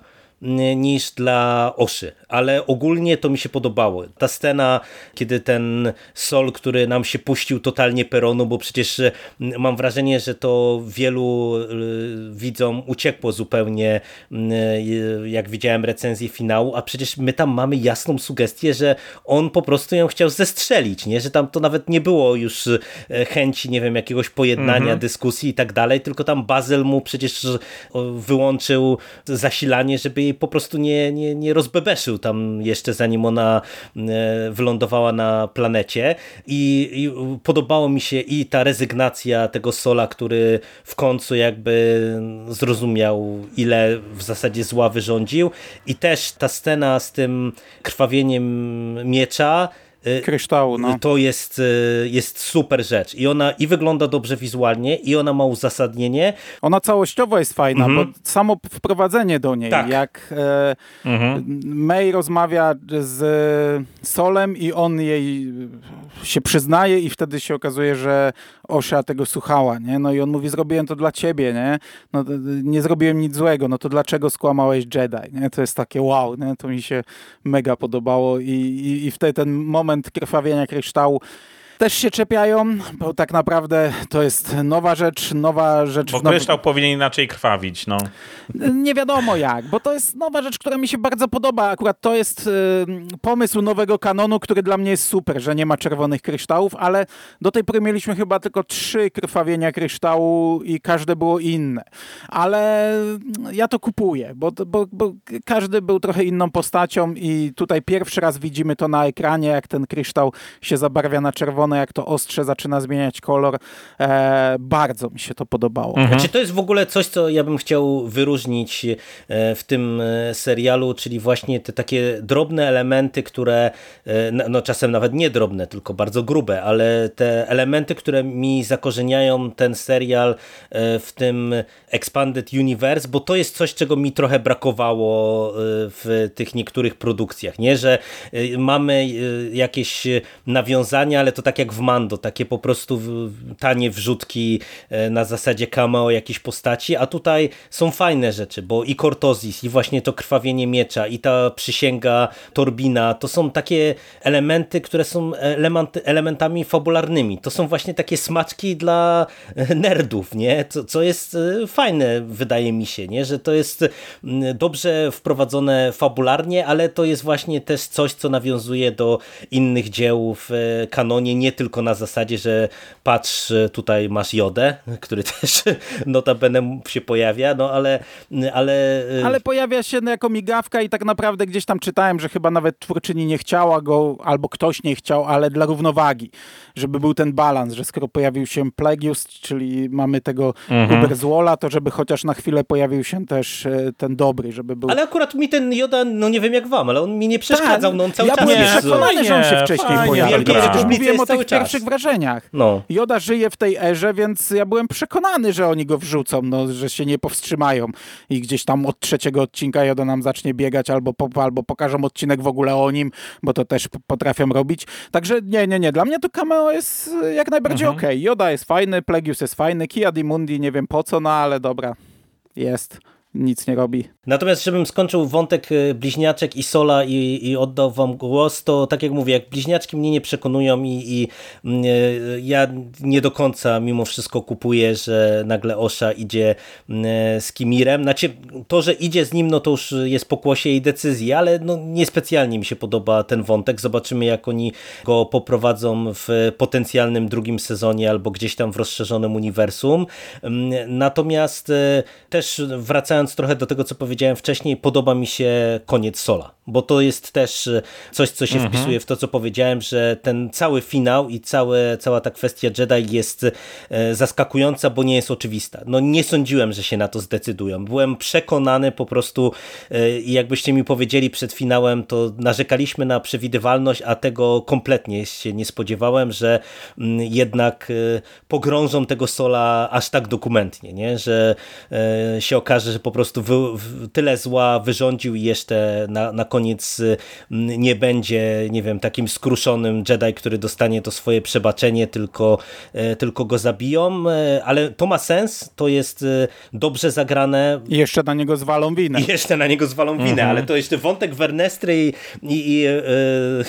niż dla Oszy, ale ogólnie to mi się podobało. Ta scena, kiedy ten Sol, który nam się puścił totalnie peronu, bo przecież mam wrażenie, że to wielu y, widzom uciekło zupełnie, y, jak widziałem recenzję finału, a przecież my tam mamy jasną sugestię, że on po prostu ją chciał zestrzelić, nie? że tam to nawet nie było już chęci, nie wiem, jakiegoś pojednania, mhm. dyskusji i tak dalej, tylko tam Bazel mu przecież wyłączył zasilanie, żeby jej po prostu nie, nie, nie rozbebeszył tam jeszcze zanim ona e, wylądowała na planecie. I, i podobało mi się i ta rezygnacja tego Sola, który w końcu jakby zrozumiał ile w zasadzie zła wyrządził. I też ta scena z tym krwawieniem miecza kryształu. No. To jest, y, jest super rzecz. I ona i wygląda dobrze wizualnie, i ona ma uzasadnienie. Ona całościowo jest fajna, mhm. bo samo wprowadzenie do niej, tak. jak e, mhm. May rozmawia z Solem i on jej się przyznaje i wtedy się okazuje, że Osha tego słuchała, nie? No i on mówi, zrobiłem to dla ciebie, nie? No, nie zrobiłem nic złego, no to dlaczego skłamałeś Jedi, nie? To jest takie wow, nie? To mi się mega podobało i, i, i wtedy ten moment krwawienia kryształu też się czepiają, bo tak naprawdę to jest nowa rzecz, nowa rzecz. Bo kryształ powinien inaczej krwawić, no. Nie wiadomo jak, bo to jest nowa rzecz, która mi się bardzo podoba. Akurat to jest y, pomysł nowego kanonu, który dla mnie jest super, że nie ma czerwonych kryształów, ale do tej pory mieliśmy chyba tylko trzy krwawienia kryształu i każde było inne. Ale ja to kupuję, bo, bo, bo każdy był trochę inną postacią i tutaj pierwszy raz widzimy to na ekranie, jak ten kryształ się zabarwia na czerwono jak to ostrze zaczyna zmieniać kolor. E, bardzo mi się to podobało. Mhm. Znaczy, to jest w ogóle coś, co ja bym chciał wyróżnić e, w tym e, serialu, czyli właśnie te takie drobne elementy, które, e, no czasem nawet nie drobne, tylko bardzo grube, ale te elementy, które mi zakorzeniają ten serial w tym Expanded Universe, bo to jest coś, czego mi trochę brakowało w tych niektórych produkcjach, nie? Że mamy jakieś nawiązania, ale to tak jak w Mando, takie po prostu tanie wrzutki e, na zasadzie cameo jakiejś postaci, a tutaj są fajne rzeczy, bo i Cortozis, i właśnie to krwawienie miecza, i ta przysięga Torbina, to są takie elementy, które są element, elementami fabularnymi. To są właśnie takie smaczki dla e, nerdów, nie? Co, co jest e, fajne, wydaje mi się, nie? Że to jest dobrze wprowadzone fabularnie, ale to jest właśnie też coś, co nawiązuje do innych dzieł w kanonie, nie nie tylko na zasadzie, że patrz, tutaj masz jodę, który też notabene się pojawia, no ale... Ale, ale pojawia się jako migawka i tak naprawdę gdzieś tam czytałem, że chyba nawet twórczyni nie chciała go, albo ktoś nie chciał, ale dla równowagi, żeby był ten balans, że skoro pojawił się Plegius, czyli mamy tego mhm. Uberzwola, to żeby chociaż na chwilę pojawił się też e, ten dobry, żeby był... Ale akurat mi ten Joda, no nie wiem jak wam, ale on mi nie przeszkadzał, tak, no on cały ja czas... Ja byłem przekonany, że on się wcześniej pojawił. Ja mówiłem o tych pierwszych wrażeniach. No. Joda żyje w tej erze, więc ja byłem przekonany, że oni go wrzucą, no, że się nie powstrzymają i gdzieś tam od trzeciego odcinka Joda nam zacznie biegać albo, po, albo pokażą odcinek w ogóle o nim, bo to też potrafią robić. Także nie, nie, nie. Dla mnie to cameo jest jak najbardziej mhm. okej. Okay. Joda jest fajny, Plegius jest fajny, Kia Di Mundi nie wiem po co, no ale dobra, jest nic nie robi. Natomiast, żebym skończył wątek y, bliźniaczek i Sola i, i oddał wam głos, to tak jak mówię, jak bliźniaczki mnie nie przekonują i, i mm, y, ja nie do końca mimo wszystko kupuję, że nagle Osza idzie mm, z Kimirem. Znaczy, to, że idzie z nim, no to już jest pokłosie jej decyzji, ale no niespecjalnie mi się podoba ten wątek. Zobaczymy, jak oni go poprowadzą w potencjalnym drugim sezonie albo gdzieś tam w rozszerzonym uniwersum. Mm, natomiast y, też wracając wracając trochę do tego, co powiedziałem wcześniej, podoba mi się koniec Sola, bo to jest też e, coś, co się mhm. wpisuje w to, co powiedziałem, że ten cały finał i całe, cała ta kwestia Jedi jest e, zaskakująca, bo nie jest oczywista. No nie sądziłem, że się na to zdecydują. Byłem przekonany po prostu e, i jakbyście mi powiedzieli przed finałem, to narzekaliśmy na przewidywalność, a tego kompletnie się nie spodziewałem, że mm, jednak pogrążą tego Sola aż tak dokumentnie, nie? że się okaże, że po prostu wy, tyle zła wyrządził i jeszcze na, na koniec nie będzie, nie wiem, takim skruszonym Jedi, który dostanie to swoje przebaczenie, tylko, e, tylko go zabiją, e, ale to ma sens, to jest e, dobrze zagrane. I jeszcze na niego zwalą winę. I jeszcze na niego zwalą winę, mhm. ale to jeszcze wątek Wernestry i, i,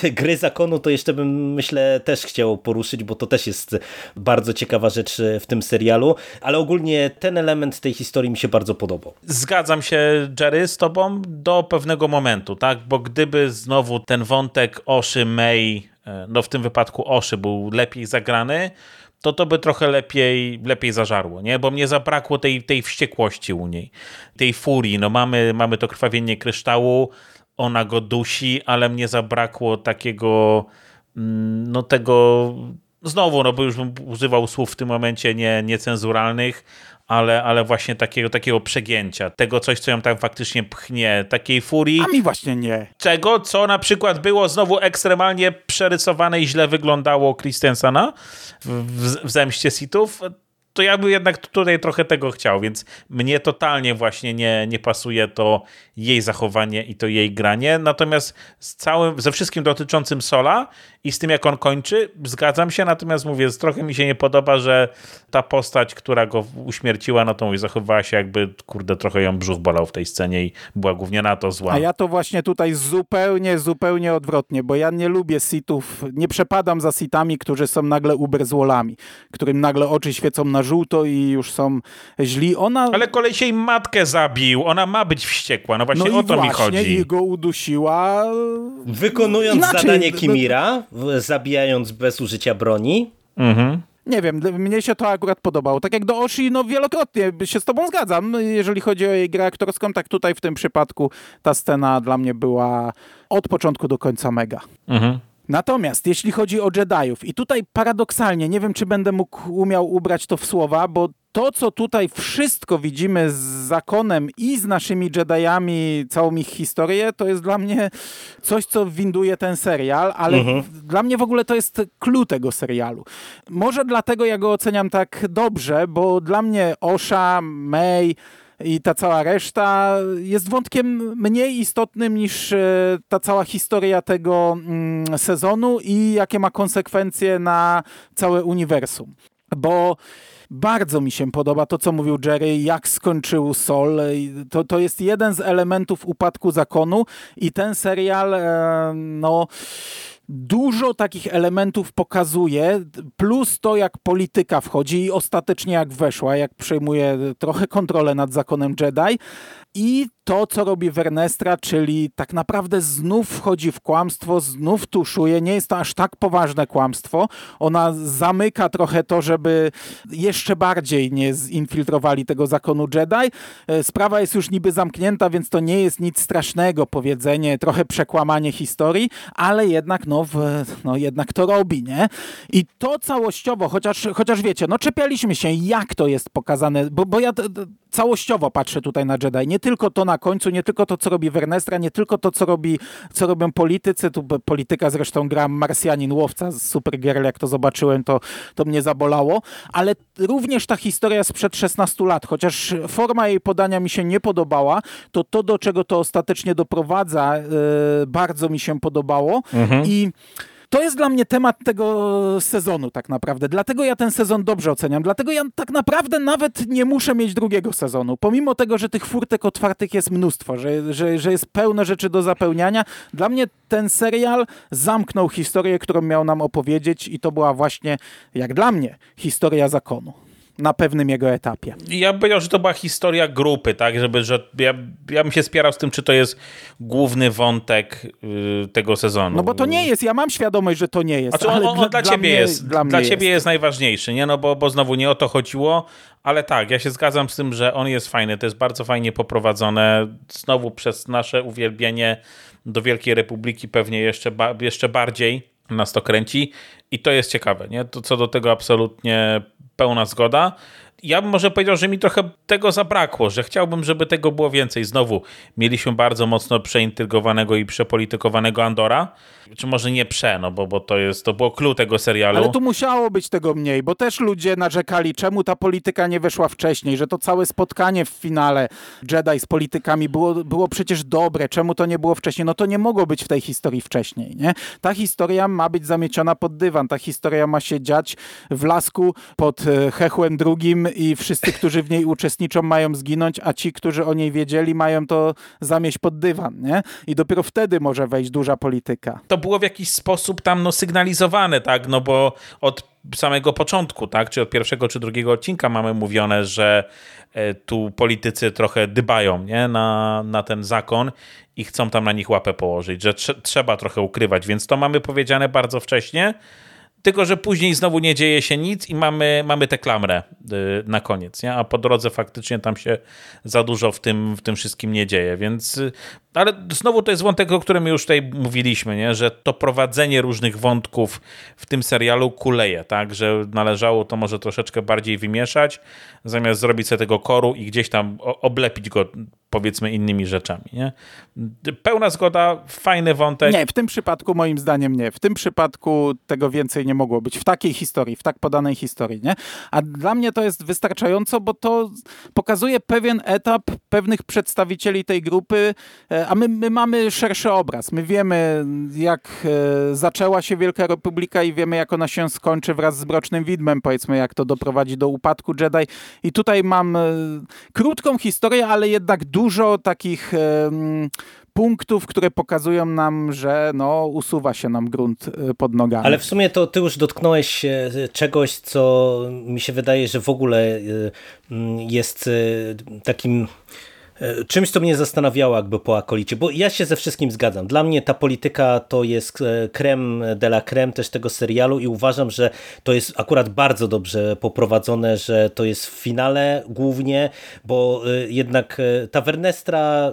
i gry zakonu to jeszcze bym, myślę, też chciał poruszyć, bo to też jest bardzo ciekawa rzecz w tym serialu, ale ogólnie ten element tej historii mi się bardzo podobał zgadzam się, Jerry, z tobą do pewnego momentu, tak? Bo gdyby znowu ten wątek Oszy May, e, no w tym wypadku Oszy był lepiej zagrany, to to by trochę lepiej, lepiej zażarło, nie? Bo mnie zabrakło tej, tej wściekłości u niej, tej furii. No mamy, mamy to krwawienie kryształu, ona go dusi, ale mnie zabrakło takiego, mm, no tego, znowu, no bo już bym używał słów w tym momencie nie, niecenzuralnych, ale, ale właśnie takiego, takiego przegięcia, tego coś, co ją tam faktycznie pchnie, takiej furii. A mi właśnie nie. Czego, co na przykład było znowu ekstremalnie przerysowane i źle wyglądało Christensena w, w, w Zemście Sithów, to ja bym jednak tutaj trochę tego chciał, więc mnie totalnie właśnie nie, nie pasuje to jej zachowanie i to jej granie. Natomiast z całym, ze wszystkim dotyczącym Sola i z tym, jak on kończy, zgadzam się, natomiast mówię, trochę mi się nie podoba, że ta postać, która go uśmierciła, no to mówi, zachowała się jakby, kurde, trochę ją brzuch bolał w tej scenie i była głównie na to zła. A ja to właśnie tutaj zupełnie, zupełnie odwrotnie, bo ja nie lubię sitów, nie przepadam za sitami, którzy są nagle uberzłolami, którym nagle oczy świecą na żółto i już są źli. Ona... Ale kolej się jej matkę zabił, ona ma być wściekła, no właśnie no o to właśnie, mi chodzi. i go udusiła. Wykonując Inaczej, zadanie Kimira, zabijając bez użycia broni. Mhm. Nie wiem, mnie się to akurat podobało. Tak jak do Oshi, no wielokrotnie się z tobą zgadzam, jeżeli chodzi o jej grę aktorską, tak tutaj w tym przypadku ta scena dla mnie była od początku do końca mega. Mhm. Natomiast jeśli chodzi o Jediów, i tutaj paradoksalnie, nie wiem czy będę mógł umiał ubrać to w słowa, bo to, co tutaj wszystko widzimy z zakonem i z naszymi Jediami, całą ich historię, to jest dla mnie coś, co winduje ten serial, ale mhm. dla mnie w ogóle to jest clue tego serialu. Może dlatego ja go oceniam tak dobrze, bo dla mnie Osha, May, i ta cała reszta jest wątkiem mniej istotnym niż e, ta cała historia tego mm, sezonu i jakie ma konsekwencje na całe uniwersum. Bo bardzo mi się podoba to, co mówił Jerry, jak skończył Sol. To, to jest jeden z elementów upadku zakonu i ten serial, e, no dużo takich elementów pokazuje, plus to, jak polityka wchodzi i ostatecznie jak weszła, jak przejmuje trochę kontrolę nad zakonem Jedi, i to, co robi Wernestra, czyli tak naprawdę znów wchodzi w kłamstwo, znów tuszuje. Nie jest to aż tak poważne kłamstwo. Ona zamyka trochę to, żeby jeszcze bardziej nie zinfiltrowali tego zakonu Jedi. E, sprawa jest już niby zamknięta, więc to nie jest nic strasznego, powiedzenie, trochę przekłamanie historii, ale jednak, no, w, no jednak to robi, nie? I to całościowo, chociaż, chociaż wiecie, no czepialiśmy się, jak to jest pokazane, bo, bo ja całościowo patrzę tutaj na Jedi. Nie tylko to na końcu, nie tylko to, co robi Wernestra, nie tylko to, co, robi, co robią politycy. Tu polityka zresztą gra Marsjanin Łowca z Supergirl, jak to zobaczyłem, to, to mnie zabolało. Ale również ta historia sprzed 16 lat, chociaż forma jej podania mi się nie podobała, to to, do czego to ostatecznie doprowadza, yy, bardzo mi się podobało. Mhm. I to jest dla mnie temat tego sezonu tak naprawdę. Dlatego ja ten sezon dobrze oceniam. Dlatego ja tak naprawdę nawet nie muszę mieć drugiego sezonu. Pomimo tego, że tych furtek otwartych jest mnóstwo, że, że, że jest pełno rzeczy do zapełniania. Dla mnie ten serial zamknął historię, którą miał nam opowiedzieć i to była właśnie, jak dla mnie, historia zakonu na pewnym jego etapie. Ja bym powiedział, że to była historia grupy, tak, żeby, że ja, ja bym się spierał z tym, czy to jest główny wątek y, tego sezonu. No bo to nie jest, ja mam świadomość, że to nie jest. Znaczy, on, on, dla, dla, ciebie mnie, jest, dla, dla ciebie jest. jest. najważniejszy, nie, no bo, bo znowu nie o to chodziło, ale tak, ja się zgadzam z tym, że on jest fajny, to jest bardzo fajnie poprowadzone, znowu przez nasze uwielbienie do Wielkiej Republiki pewnie jeszcze, ba jeszcze bardziej nas to kręci i to jest ciekawe, nie? To co do tego absolutnie pełna zgoda. Ja bym może powiedział, że mi trochę tego zabrakło, że chciałbym, żeby tego było więcej. Znowu, mieliśmy bardzo mocno przeintrygowanego i przepolitykowanego Andora, czy może nie prze, no bo, bo to jest, to było clue tego serialu. Ale tu musiało być tego mniej, bo też ludzie narzekali, czemu ta polityka nie weszła wcześniej, że to całe spotkanie w finale Jedi z politykami było, było przecież dobre, czemu to nie było wcześniej? No to nie mogło być w tej historii wcześniej, nie? Ta historia ma być zamieciona pod dywan, ta historia ma się dziać w lasku pod e, hechłem drugim i wszyscy, którzy w niej uczestniczą mają zginąć, a ci, którzy o niej wiedzieli mają to zamieść pod dywan, nie? I dopiero wtedy może wejść duża polityka. To było w jakiś sposób tam no, sygnalizowane, tak, no bo od samego początku, tak, czy od pierwszego czy drugiego odcinka mamy mówione, że e, tu politycy trochę dybają nie? Na, na ten zakon i chcą tam na nich łapę położyć, że tr trzeba trochę ukrywać, więc to mamy powiedziane bardzo wcześnie, tylko, że później znowu nie dzieje się nic i mamy, mamy tę klamrę y, na koniec, nie? a po drodze faktycznie tam się za dużo w tym, w tym wszystkim nie dzieje, więc y, ale znowu to jest wątek, o którym już tutaj mówiliśmy, nie? że to prowadzenie różnych wątków w tym serialu kuleje, tak, że należało to może troszeczkę bardziej wymieszać, zamiast zrobić sobie tego koru i gdzieś tam oblepić go powiedzmy innymi rzeczami. Nie? Pełna zgoda, fajny wątek. Nie, w tym przypadku moim zdaniem nie. W tym przypadku tego więcej nie mogło być. W takiej historii, w tak podanej historii. Nie? A dla mnie to jest wystarczająco, bo to pokazuje pewien etap pewnych przedstawicieli tej grupy, e, a my, my mamy szerszy obraz. My wiemy, jak e, zaczęła się Wielka Republika i wiemy, jak ona się skończy wraz z Mrocznym Widmem, powiedzmy, jak to doprowadzi do upadku Jedi. I tutaj mam e, krótką historię, ale jednak dużo takich punktów, które pokazują nam, że no, usuwa się nam grunt e, pod nogami. Ale w sumie to ty już dotknąłeś czegoś, co mi się wydaje, że w ogóle jest takim E, czymś, co mnie zastanawiało jakby po akolicie, bo ja się ze wszystkim zgadzam. Dla mnie ta polityka to jest krem de la creme też tego serialu i uważam, że to jest akurat bardzo dobrze poprowadzone, że to jest w finale głównie, bo e, jednak e, ta Wernestra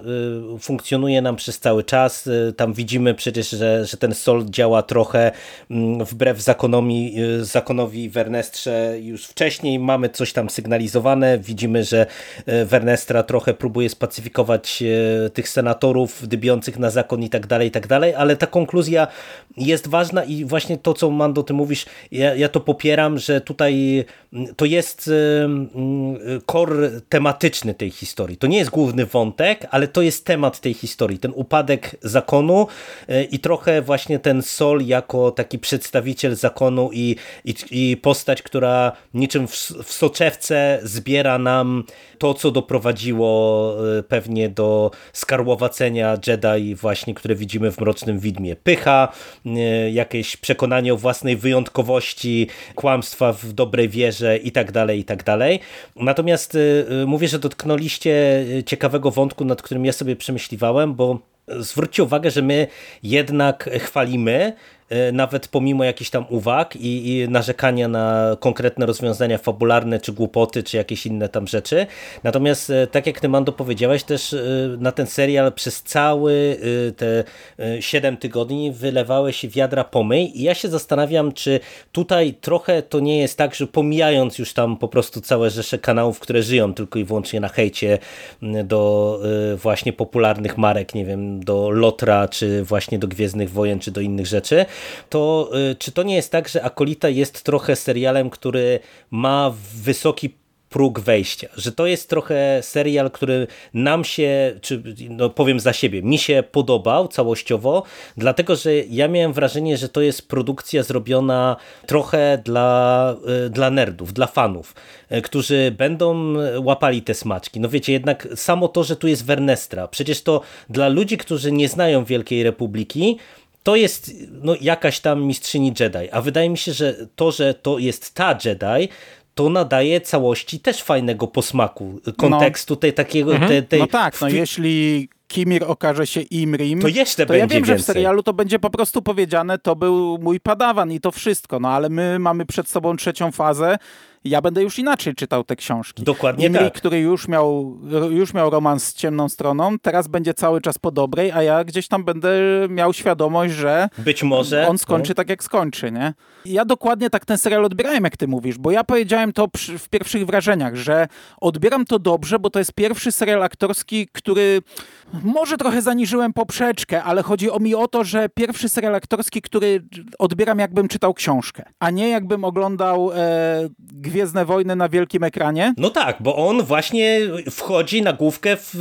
funkcjonuje nam przez cały czas. Tam widzimy przecież, że, że ten Sol działa trochę mm, wbrew zakonowi, zakonowi Wernestrze już wcześniej. Mamy coś tam sygnalizowane. Widzimy, że Wernestra trochę próbuje spacyfikować e, tych senatorów dybiących na zakon i tak dalej, i tak dalej, ale ta konkluzja jest ważna i właśnie to, co Mando, ty mówisz, ja, ja to popieram, że tutaj mm, to jest kor mm, tematyczny tej historii. To nie jest główny wątek, ale to jest temat tej historii. Ten upadek zakonu e, i trochę właśnie ten Sol jako taki przedstawiciel zakonu i, i, i postać, która niczym w, w soczewce zbiera nam to, co doprowadziło pewnie do skarłowacenia Jedi właśnie, które widzimy w Mrocznym Widmie. Pycha, jakieś przekonanie o własnej wyjątkowości, kłamstwa w dobrej wierze i tak dalej, i tak dalej. Natomiast mówię, że dotknęliście ciekawego wątku, nad którym ja sobie przemyśliwałem, bo zwróćcie uwagę, że my jednak chwalimy E, nawet pomimo jakichś tam uwag i, i, narzekania na konkretne rozwiązania fabularne, czy głupoty, czy jakieś inne tam rzeczy. Natomiast e, tak jak ty Mando powiedziałeś, też e, na ten serial przez cały te 7 tygodni wylewały się wiadra pomyj i ja się zastanawiam, czy tutaj trochę to nie jest tak, że pomijając już tam po prostu całe rzesze kanałów, które żyją tylko i wyłącznie na hejcie do właśnie popularnych marek, nie wiem, do Lotra, czy właśnie do Gwiezdnych Wojen, czy do innych rzeczy, to y, czy to nie jest tak, że Akolita jest trochę serialem, który ma wysoki próg wejścia, że to jest trochę serial, który nam się, czy no powiem za siebie, mi się podobał całościowo, dlatego że ja miałem wrażenie, że to jest produkcja zrobiona trochę dla, y, dla nerdów, dla fanów, y, którzy będą łapali te smaczki. No wiecie, jednak samo to, że tu jest Wernestra, przecież to dla ludzi, którzy nie znają Wielkiej Republiki, to jest no, jakaś tam mistrzyni Jedi, a wydaje mi się, że to, że to jest ta Jedi, to nadaje całości też fajnego posmaku, kontekstu no. tej takiego... Mhm. Tej, tej... No tak, no jeśli Kimir okaże się Imrim, to jeszcze to będzie ja wiem, więcej. że w serialu to będzie po prostu powiedziane, to był mój padawan i to wszystko, no ale my mamy przed sobą trzecią fazę, ja będę już inaczej czytał te książki. Dokładnie Imri, tak. który już miał, już miał romans z ciemną stroną, teraz będzie cały czas po dobrej, a ja gdzieś tam będę miał świadomość, że być może on skończy no. tak jak skończy, nie? ja dokładnie tak ten serial odbierałem, jak ty mówisz, bo ja powiedziałem to przy, w pierwszych wrażeniach, że odbieram to dobrze, bo to jest pierwszy serial aktorski, który może trochę zaniżyłem poprzeczkę, ale chodzi o mi o to, że pierwszy serial aktorski, który odbieram jakbym czytał książkę, a nie jakbym oglądał e, Gwiezdne Wojny na wielkim ekranie. No tak, bo on właśnie wchodzi na główkę w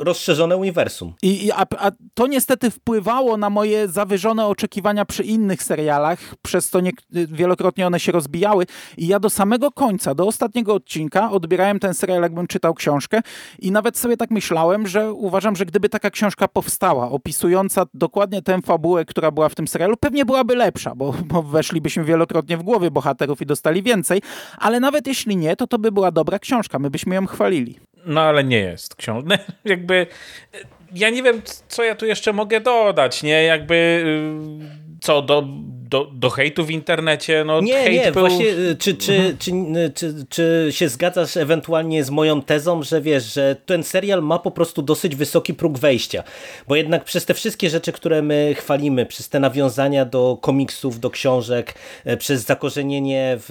rozszerzone uniwersum. I, a, a to niestety wpływało na moje zawyżone oczekiwania przy innych serialach, przez to nie, wielokrotnie one się rozbijały i ja do samego końca, do ostatniego odcinka odbierałem ten serial, jakbym czytał książkę i nawet sobie tak myślałem, że uważam, że gdyby taka książka powstała, opisująca dokładnie tę fabułę, która była w tym serialu, pewnie byłaby lepsza, bo, bo weszlibyśmy wielokrotnie w głowy bohaterów i dostali więcej, ale nawet jeśli nie, to to by była dobra książka, my byśmy ją chwalili. No ale nie jest książka. Jakby ja nie wiem, co ja tu jeszcze mogę dodać, nie? Jakby y, co, do do, do hejtu w internecie? No, nie, nie, był... właśnie y, czy, czy, mhm. czy, czy, czy się zgadzasz ewentualnie z moją tezą, że wiesz, że ten serial ma po prostu dosyć wysoki próg wejścia, bo jednak przez te wszystkie rzeczy, które my chwalimy, przez te nawiązania do komiksów, do książek, e, przez zakorzenienie w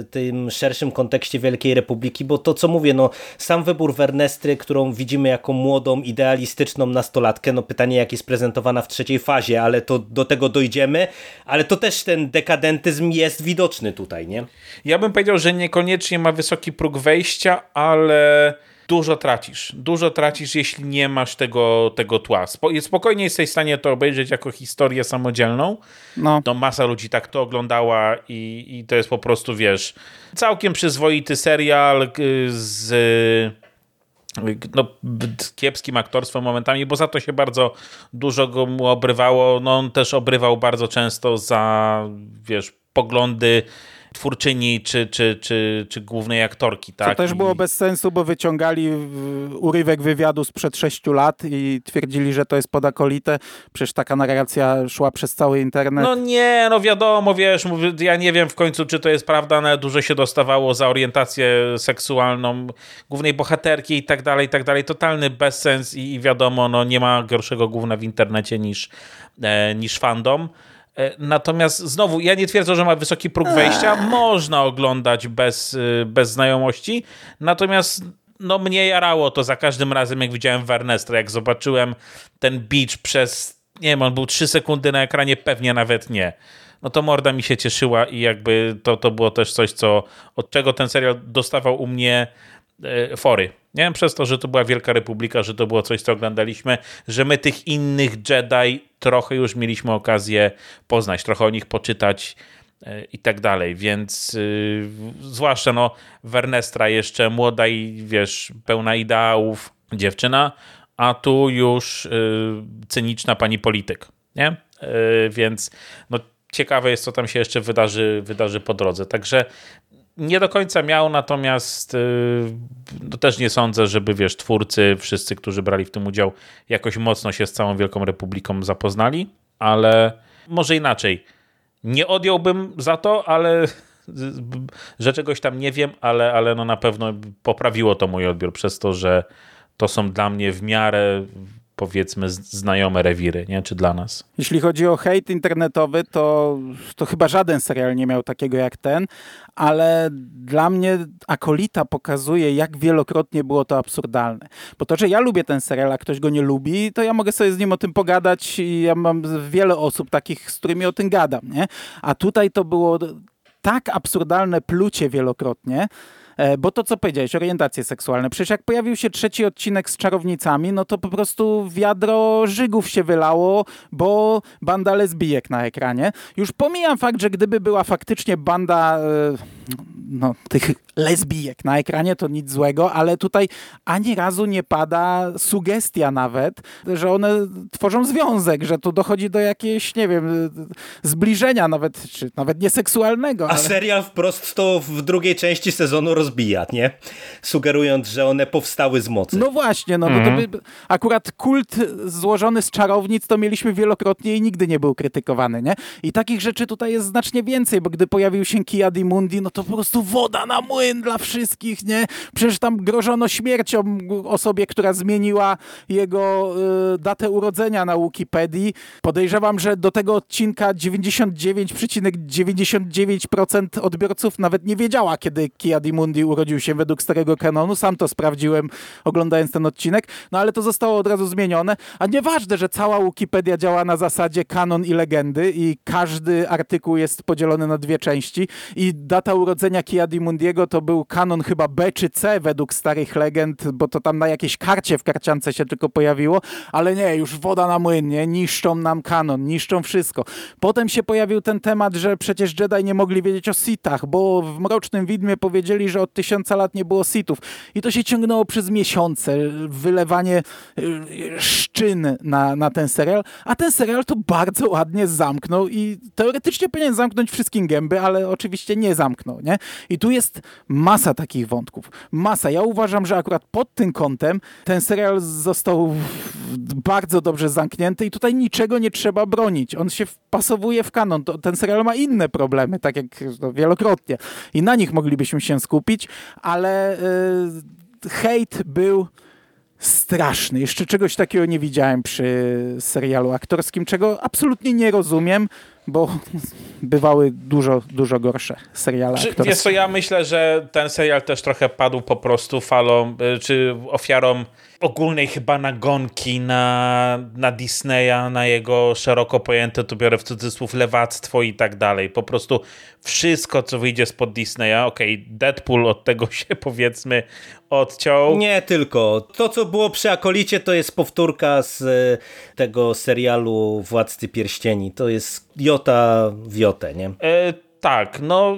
e, tym szerszym kontekście Wielkiej Republiki, bo to co mówię, no sam wybór Wernestry, którą widzimy jako młodą, idealistyczną nastolatkę, no pytanie jak jest prezentowana w trzeciej fazie, ale to do tego dojdziemy, ale to też ten dekadentyzm jest widoczny tutaj, nie? Ja bym powiedział, że niekoniecznie ma wysoki próg wejścia, ale dużo tracisz. Dużo tracisz, jeśli nie masz tego, tego tła. Spokojnie jesteś w stanie to obejrzeć jako historię samodzielną. No. no masa ludzi tak to oglądała i, i to jest po prostu, wiesz, całkiem przyzwoity serial y, z no, kiepskim aktorstwem momentami, bo za to się bardzo dużo go mu obrywało. No, on też obrywał bardzo często za, wiesz, poglądy twórczyni czy, czy, czy, czy głównej aktorki. Tak? To też było bez sensu, bo wyciągali urywek wywiadu sprzed sześciu lat i twierdzili, że to jest podakolite. Przecież taka narracja szła przez cały internet. No nie, no wiadomo, wiesz, ja nie wiem w końcu, czy to jest prawda, ale dużo się dostawało za orientację seksualną głównej bohaterki i tak dalej, i tak dalej. Totalny bezsens i, i wiadomo, no nie ma gorszego główna w internecie niż, e, niż fandom. E, natomiast znowu, ja nie twierdzę, że ma wysoki próg wejścia. Można oglądać bez, y, bez znajomości. Natomiast no, mnie jarało to za każdym razem, jak widziałem Wernestra, jak zobaczyłem ten beach przez, nie wiem, on był 3 sekundy na ekranie, pewnie nawet nie. No to morda mi się cieszyła i jakby to, to było też coś, co, od czego ten serial dostawał u mnie e, fory. Nie wiem, przez to, że to była Wielka Republika, że to było coś, co oglądaliśmy, że my tych innych Jedi trochę już mieliśmy okazję poznać, trochę o nich poczytać e, i tak dalej, więc yy, zwłaszcza no Wernestra jeszcze młoda i wiesz, pełna ideałów, dziewczyna, a tu już y, cyniczna pani polityk, nie? Y, więc no, ciekawe jest, co tam się jeszcze wydarzy, wydarzy po drodze. Także nie do końca miał, natomiast y, no też nie sądzę, żeby wiesz, twórcy, wszyscy, którzy brali w tym udział, jakoś mocno się z całą Wielką Republiką zapoznali, ale może inaczej. Nie odjąłbym za to, ale że czegoś tam nie wiem, ale, ale no na pewno poprawiło to mój odbiór przez to, że to są dla mnie w miarę powiedzmy znajome rewiry, nie? czy dla nas. Jeśli chodzi o hejt internetowy, to, to chyba żaden serial nie miał takiego jak ten, ale dla mnie Akolita pokazuje, jak wielokrotnie było to absurdalne. Bo to, że ja lubię ten serial, a ktoś go nie lubi, to ja mogę sobie z nim o tym pogadać i ja mam wiele osób takich, z którymi o tym gadam, nie? A tutaj to było tak absurdalne plucie wielokrotnie, bo to, co powiedziałeś, orientacje seksualne. Przecież jak pojawił się trzeci odcinek z czarownicami, no to po prostu wiadro żygów się wylało, bo banda lesbijek na ekranie. Już pomijam fakt, że gdyby była faktycznie banda e, no, tych lesbijek na ekranie, to nic złego, ale tutaj ani razu nie pada sugestia nawet, że one tworzą związek, że tu dochodzi do jakiegoś, nie wiem, zbliżenia nawet, czy nawet nieseksualnego. A ale... serial wprost to w drugiej części sezonu rozbija, nie? Sugerując, że one powstały z mocy. No właśnie, no, mhm. no to by, akurat kult złożony z czarownic to mieliśmy wielokrotnie i nigdy nie był krytykowany, nie? I takich rzeczy tutaj jest znacznie więcej, bo gdy pojawił się Kia Di Mundi, no to po prostu woda na młyn dla wszystkich, nie? Przecież tam grożono śmiercią osobie, która zmieniła jego y, datę urodzenia na Wikipedii. Podejrzewam, że do tego odcinka 99,99% ,99 odbiorców nawet nie wiedziała, kiedy Kia Di Mundi urodził się według starego kanonu. Sam to sprawdziłem, oglądając ten odcinek. No ale to zostało od razu zmienione. A nieważne, że cała Wikipedia działa na zasadzie kanon i legendy i każdy artykuł jest podzielony na dwie części i data urodzenia Kia Di Mundiego to był kanon chyba B czy C według starych legend, bo to tam na jakiejś karcie w karciance się tylko pojawiło, ale nie, już woda na młyn, nie? Niszczą nam kanon, niszczą wszystko. Potem się pojawił ten temat, że przecież Jedi nie mogli wiedzieć o Sithach, bo w Mrocznym Widmie powiedzieli, że od tysiąca lat nie było Sithów. I to się ciągnęło przez miesiące, wylewanie y, szczyn na, na ten serial, a ten serial to bardzo ładnie zamknął i teoretycznie powinien zamknąć wszystkim gęby, ale oczywiście nie zamknął, nie? I tu jest masa takich wątków. Masa. Ja uważam, że akurat pod tym kątem ten serial został bardzo dobrze zamknięty i tutaj niczego nie trzeba bronić. On się wpasowuje w kanon. ten serial ma inne problemy, tak jak no, wielokrotnie. I na nich moglibyśmy się skupić, ale yy, hejt był straszny. Jeszcze czegoś takiego nie widziałem przy serialu aktorskim, czego absolutnie nie rozumiem, bo bywały dużo, dużo gorsze seriale czy, aktorskie. Wiesz co, ja myślę, że ten serial też trochę padł po prostu falą, y, czy ofiarą ogólnej chyba nagonki na, na Disneya, na jego szeroko pojęte, tu biorę w cudzysłów, lewactwo i tak dalej. Po prostu wszystko, co wyjdzie spod Disneya, okej, okay, Deadpool od tego się powiedzmy odciął. Nie tylko. To, co było przy Akolicie, to jest powtórka z e, tego serialu Władcy Pierścieni. To jest jota w jotę, nie? E tak, no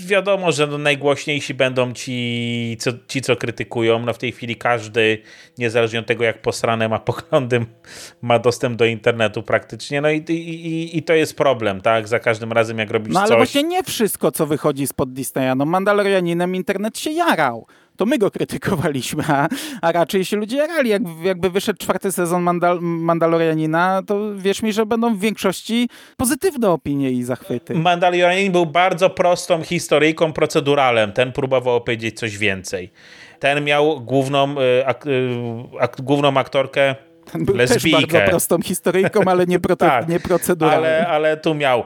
wiadomo, że no, najgłośniejsi będą ci co, ci, co krytykują. No w tej chwili każdy, niezależnie od tego, jak posrane ma poglądy, ma dostęp do internetu praktycznie. No i, i, i to jest problem, tak? Za każdym razem, jak robisz coś... No ale coś... właśnie nie wszystko, co wychodzi spod Disneya. No Mandalorianinem internet się jarał to my go krytykowaliśmy, a, a raczej się ludzie jarali. Jak, jakby wyszedł czwarty sezon Mandal Mandalorianina, to wierz mi, że będą w większości pozytywne opinie i zachwyty. Mandalorianin był bardzo prostą historyjką, proceduralem. Ten próbował opowiedzieć coś więcej. Ten miał główną, ak, y, ak, główną aktorkę był lesbijkę. też bardzo prostą historyjką, ale nie, proto, tak, nie proceduralną. Ale, ale tu miał,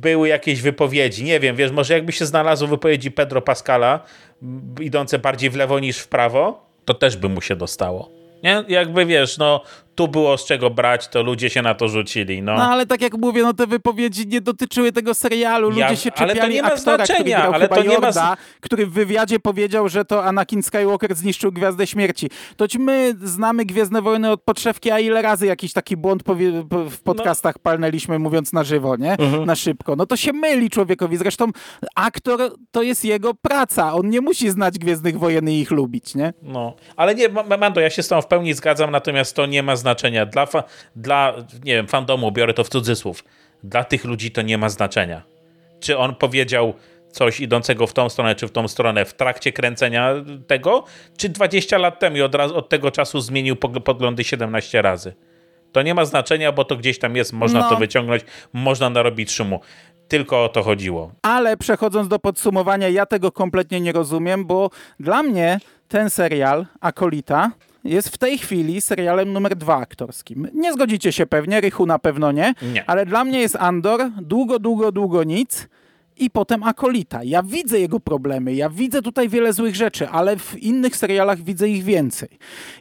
były jakieś wypowiedzi, nie wiem, wiesz, może jakby się znalazł wypowiedzi Pedro Pascala, idące bardziej w lewo niż w prawo, to też by mu się dostało. Nie? Jakby wiesz, no tu było z czego brać, to ludzie się na to rzucili. No, No ale tak jak mówię, no te wypowiedzi nie dotyczyły tego serialu. Ludzie Ja- się ale to czepiali nie ma aktora, który znaczenia, ale to nie ma z- który w wywiadzie powiedział, że to Anakin Skywalker zniszczył Gwiazdę Śmierci. To ci my znamy Gwiezdne Wojny od podszewki, a ile razy jakiś taki błąd w podcastach palnęliśmy, mówiąc na żywo, nie? Na szybko. No to się myli człowiekowi. Zresztą aktor to jest jego praca. On nie musi znać Gwiezdnych Wojen i ich lubić, nie? No, ale nie, Ma- Mando, ja się z tą w pełni zgadzam, natomiast to nie ma znaczenia. Dla, fa- dla nie wiem, fandomu, biorę to w cudzysłów, dla tych ludzi to nie ma znaczenia. Czy on powiedział coś idącego w tą stronę, czy w tą stronę w trakcie kręcenia tego, czy 20 lat temu i od, razu, od tego czasu zmienił pog- poglądy 17 razy. To nie ma znaczenia, bo to gdzieś tam jest, można No. to wyciągnąć, można narobić szumu. Tylko o to chodziło. Ale przechodząc do podsumowania, ja tego kompletnie nie rozumiem, bo dla mnie ten serial, Akolita, jest w tej chwili serialem numer dwa aktorskim. Nie zgodzicie się pewnie, Rychu na pewno nie, Nie. ale dla mnie jest Andor, długo, długo, długo nic i potem Akolita. Ja widzę jego problemy, ja widzę tutaj wiele złych rzeczy, ale w innych serialach widzę ich więcej.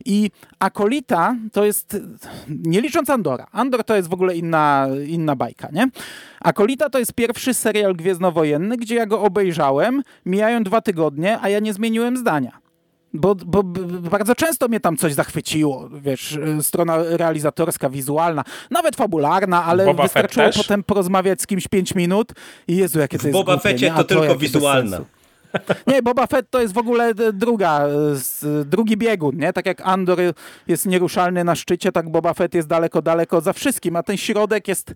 I Akolita to jest, nie licząc Andora, Andor to jest w ogóle inna, inna bajka, nie? Akolita to jest pierwszy serial gwiezdnowojenny, gdzie ja go obejrzałem, mijają dwa tygodnie, a ja nie zmieniłem zdania. Bo, bo bardzo często mnie tam coś zachwyciło, wiesz, y, strona realizatorska, wizualna, nawet fabularna, ale Boba wystarczyło potem porozmawiać z kimś 5 minut i Jezu, jakie to W jest Boba głupie? A to tylko wizualna. Nie, Boba Fett to jest w ogóle d- druga, e, s- drugi biegun, nie? Tak jak Andor jest nieruszalny na szczycie, tak Boba Fett jest daleko, daleko za wszystkim, a ten środek jest...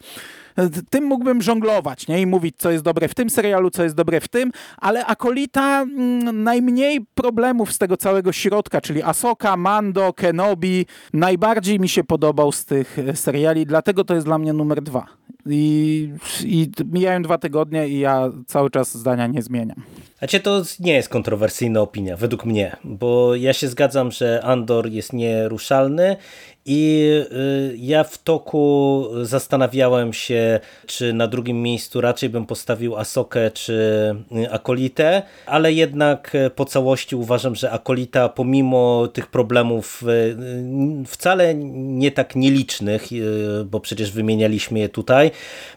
e, Tym mógłbym żonglować, nie? I mówić, co jest dobre w tym serialu, co jest dobre w tym, ale Akolita mm, najmniej problemów z tego całego środka, czyli Asoka, Mando, Kenobi, najbardziej mi się podobał z tych e, seriali, dlatego to jest dla mnie numer dwa. I, I mijają dwa tygodnie i ja cały czas zdania nie zmieniam. Znaczy to nie jest kontrowersyjna opinia, według mnie, bo ja się zgadzam, że Andor jest nieruszalny i y, ja w toku zastanawiałem się, czy na drugim miejscu raczej bym postawił Asokę czy y, Akolitę, ale jednak y, po całości uważam, że Akolita pomimo tych problemów wcale nie tak nielicznych, bo przecież wymienialiśmy je tutaj,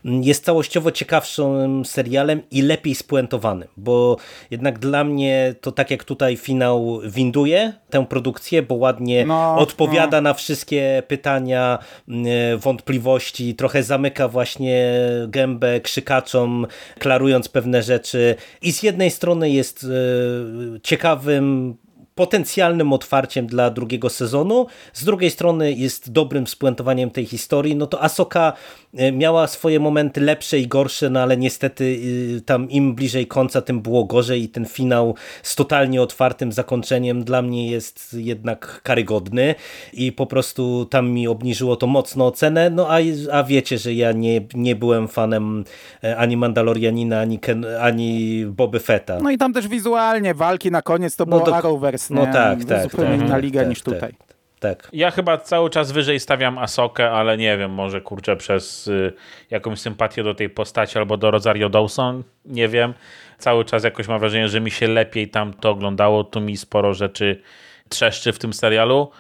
jest całościowo ciekawszym serialem i lepiej spuentowanym, bo jednak dla mnie to tak jak tutaj finał winduje tę produkcję, bo ładnie No, odpowiada na wszystkie pytania, y, wątpliwości, trochę zamyka właśnie gębę krzykaczom, klarując pewne rzeczy. I z jednej strony jest y, ciekawym potencjalnym otwarciem dla drugiego sezonu, z drugiej strony jest dobrym spuentowaniem tej historii, no to Asoka e, miała swoje momenty lepsze i gorsze, no ale niestety y, tam im bliżej końca, tym było gorzej i ten finał z totalnie otwartym zakończeniem dla mnie jest jednak karygodny i po prostu tam mi obniżyło to mocno ocenę, no a, a wiecie, że ja nie, nie byłem fanem e, ani Mandalorianina, ani, Ken, ani Boby Fetta. No i tam też wizualnie walki na koniec to No było dok- Arrowverse, no nie? tak, tak, Zupełnie tak, inna liga tak, niż tak. tutaj. Tak. Ja chyba cały czas wyżej stawiam Asokę, ale nie wiem, może kurczę przez y, jakąś sympatię do tej postaci albo do Rosario Dawson, nie wiem. Cały czas jakoś mam wrażenie, że mi się lepiej tam to oglądało, tu mi sporo rzeczy trzeszczy w tym serialu.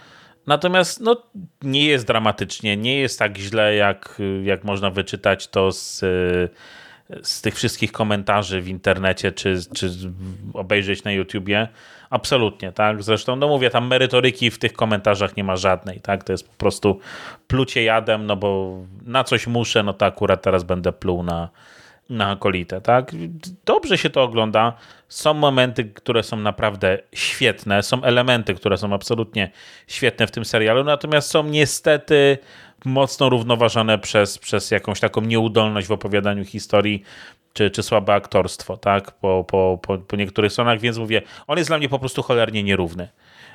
Natomiast no, nie jest dramatycznie, nie jest tak źle, jak, jak można wyczytać to z, y, z tych wszystkich komentarzy w internecie, czy, czy obejrzeć na YouTubie. Absolutnie, tak. Zresztą, no mówię, tam merytoryki w tych komentarzach nie ma żadnej, tak. To jest po prostu plucie jadem, no bo na coś muszę, no to akurat teraz będę pluł na, na akolitę, tak. Dobrze się to ogląda. Są momenty, które są naprawdę świetne, są elementy, które są absolutnie świetne w tym serialu, natomiast są niestety mocno równoważone przez, przez jakąś taką nieudolność w opowiadaniu historii, czy, czy słabe aktorstwo, tak, po, po, po, po niektórych stronach, więc mówię, on jest dla mnie po prostu cholernie nierówny.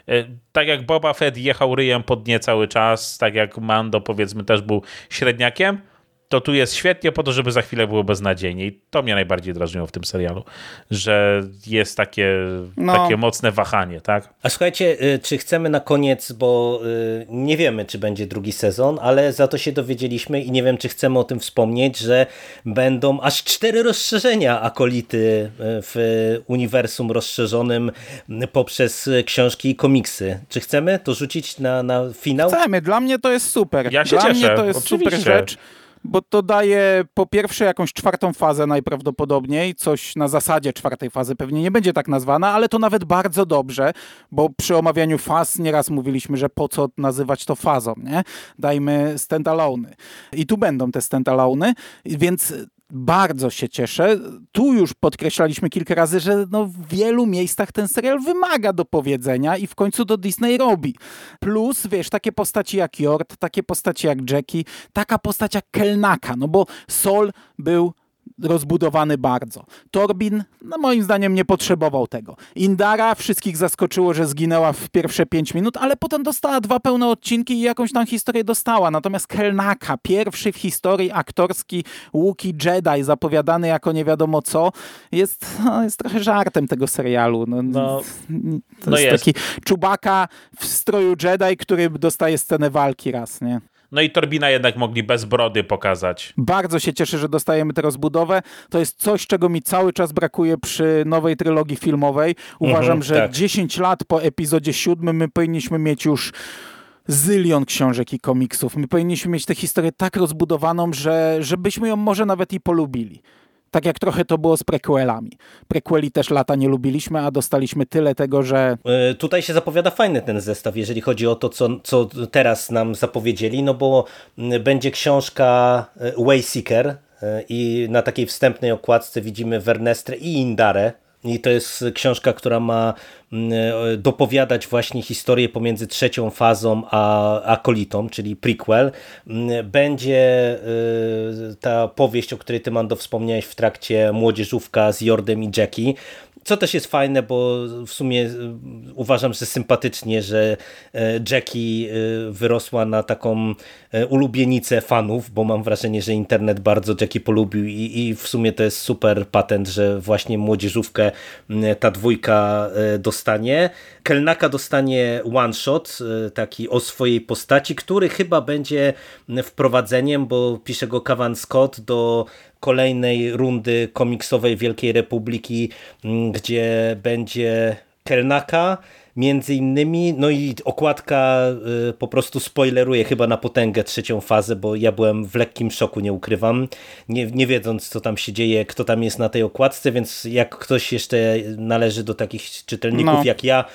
E, Tak jak Boba Fett jechał ryjem pod dnie cały czas, tak jak Mando powiedzmy też był średniakiem, to tu jest świetnie po to, żeby za chwilę było beznadziejnie. I to mnie najbardziej drażniło w tym serialu, że jest takie, no. takie mocne wahanie, tak? A słuchajcie, y, czy chcemy na koniec, bo y, nie wiemy, czy będzie drugi sezon, ale za to się dowiedzieliśmy i nie wiem, czy chcemy o tym wspomnieć, że będą aż cztery rozszerzenia akolity y, w uniwersum rozszerzonym poprzez książki i komiksy. Czy chcemy to rzucić na, na finał? Chcemy, dla mnie to jest super. Ja się dla cieszę, mnie to jest oczywiście. super rzecz bo to daje po pierwsze jakąś czwartą fazę najprawdopodobniej, coś na zasadzie czwartej fazy pewnie nie będzie tak nazwana, ale to nawet bardzo dobrze, bo przy omawianiu faz nieraz mówiliśmy, że po co nazywać to fazą, nie? Dajmy standalone. I tu będą te standalone, więc bardzo się cieszę. Tu już podkreślaliśmy kilka razy, że no w wielu miejscach ten serial wymaga do powiedzenia i w końcu do Disney robi. Plus, wiesz, takie postaci jak Jord, takie postaci jak Jackie, taka postać jak Kelnaka, no bo Sol był rozbudowany bardzo. Torbin, no moim zdaniem, nie potrzebował tego. Indara wszystkich zaskoczyło, że zginęła w pierwsze pięć minut, ale potem dostała dwa pełne odcinki i jakąś tam historię dostała. Natomiast Kelnaka, pierwszy w historii aktorski Łuki Jedi, zapowiadany jako nie wiadomo co, jest, no, jest trochę żartem tego serialu. No, no, to no jest, jest taki czubaka w stroju Jedi, który dostaje scenę walki raz, nie? No i Torbina jednak mogli bez brody pokazać. Bardzo się cieszę, że dostajemy tę rozbudowę. To jest coś, czego mi cały czas brakuje przy nowej trylogii filmowej. Uważam, mhm, że tak. 10 lat po epizodzie 7 my powinniśmy mieć już zylion książek i komiksów. My powinniśmy mieć tę historię tak rozbudowaną, że żebyśmy ją może nawet i polubili. Tak jak trochę to było z prequelami. Prequeli też lata nie lubiliśmy, a dostaliśmy tyle tego, że... E, tutaj się zapowiada fajny ten zestaw, jeżeli chodzi o to, co, co teraz nam zapowiedzieli, no bo będzie książka e, Wayseeker e, i na takiej wstępnej okładce widzimy Vernestrę i Indarę, i to jest książka, która ma mm, dopowiadać właśnie historię pomiędzy trzecią fazą a akolitą, czyli prequel. Będzie e, ta powieść, o której ty Mando wspomniałeś w trakcie młodzieżówka z Jordem i Jackie. Co też jest fajne, bo w sumie e, uważam, że sympatycznie, że Jackie wyrosła na taką ulubienicę fanów, bo mam wrażenie, że internet bardzo Jackie polubił i, i w sumie to jest super patent, że właśnie młodzieżówkę ta dwójka e, dostanie. Kelnaka dostanie one shot, e, taki o swojej postaci, który chyba będzie wprowadzeniem, bo pisze go Kavan Scott do kolejnej rundy komiksowej Wielkiej Republiki, gdzie będzie Kelnaka, między innymi, no i okładka y, po prostu spoileruje chyba na potęgę trzecią fazę, bo ja byłem w lekkim szoku, nie ukrywam, nie, nie wiedząc co tam się dzieje, kto tam jest na tej okładce, więc jak ktoś jeszcze należy do takich czytelników no. jak ja,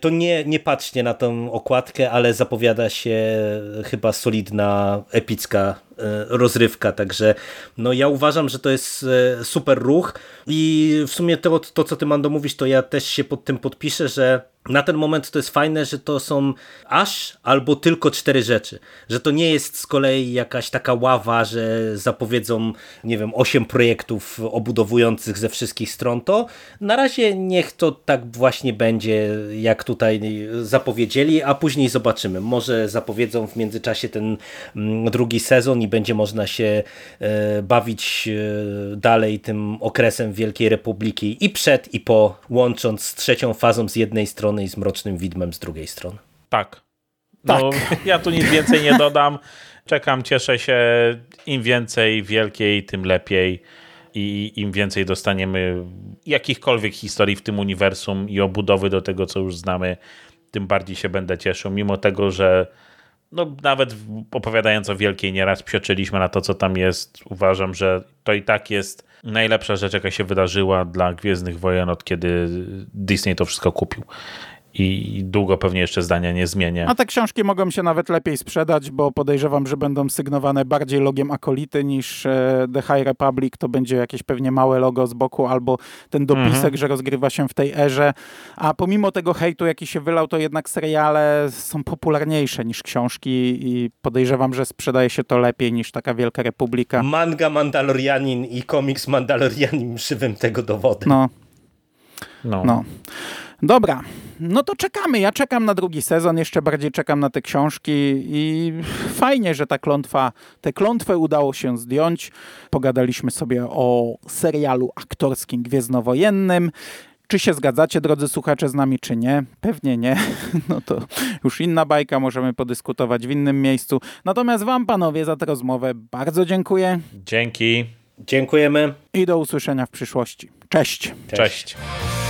to nie, nie patrzcie na tą okładkę, ale zapowiada się chyba solidna, epicka rozrywka, także no ja uważam, że to jest e, super ruch i w sumie to, to co ty Mando mówisz, to ja też się pod tym podpiszę, że na ten moment to jest fajne, że to są aż albo tylko cztery rzeczy. Że to nie jest z kolei jakaś taka ława, że zapowiedzą, nie wiem, osiem projektów obudowujących ze wszystkich stron. To na razie niech to tak właśnie będzie, jak tutaj zapowiedzieli, a później zobaczymy. Może zapowiedzą w międzyczasie ten mm, drugi sezon i będzie można się e, bawić e, dalej tym okresem Wielkiej Republiki i przed i po, łącząc z trzecią fazą z jednej strony strony i z Mrocznym Widmem z drugiej strony. Tak. No, tak. Ja tu nic więcej nie dodam. Czekam, cieszę się. Im więcej wielkiej, tym lepiej. I im więcej dostaniemy jakichkolwiek historii w tym uniwersum i obudowy do tego, co już znamy, tym bardziej się będę cieszył. Mimo tego, że no, nawet opowiadając o Wielkiej nieraz psioczyliśmy na to, co tam jest. Uważam, że to i tak jest najlepsza rzecz, jaka się wydarzyła dla Gwiezdnych Wojen od kiedy Disney to wszystko kupił i długo pewnie jeszcze zdania nie zmienię. A te książki mogą się nawet lepiej sprzedać, bo podejrzewam, że będą sygnowane bardziej logiem Akolity niż e, The High Republic. To będzie jakieś pewnie małe logo z boku albo ten dopisek, mhm. że rozgrywa się w tej erze. A pomimo tego hejtu, jaki się wylał, to jednak seriale są popularniejsze niż książki i podejrzewam, że sprzedaje się to lepiej niż taka Wielka Republika. Manga Mandalorianin i komiks Mandalorianin żywym tego dowodem. No. No. no. Dobra, no to czekamy. Ja czekam na drugi sezon, jeszcze bardziej czekam na te książki i fajnie, że ta klątwa, tę klątwę udało się zdjąć. Pogadaliśmy sobie o serialu aktorskim Gwiezdnowojennym. Czy się zgadzacie, drodzy słuchacze, z nami, czy nie? Pewnie nie. No to już inna bajka, możemy podyskutować w innym miejscu. Natomiast Wam, panowie, za tę rozmowę bardzo dziękuję Dzięki. Dziękujemy. i do usłyszenia w przyszłości. Cześć. Cześć. You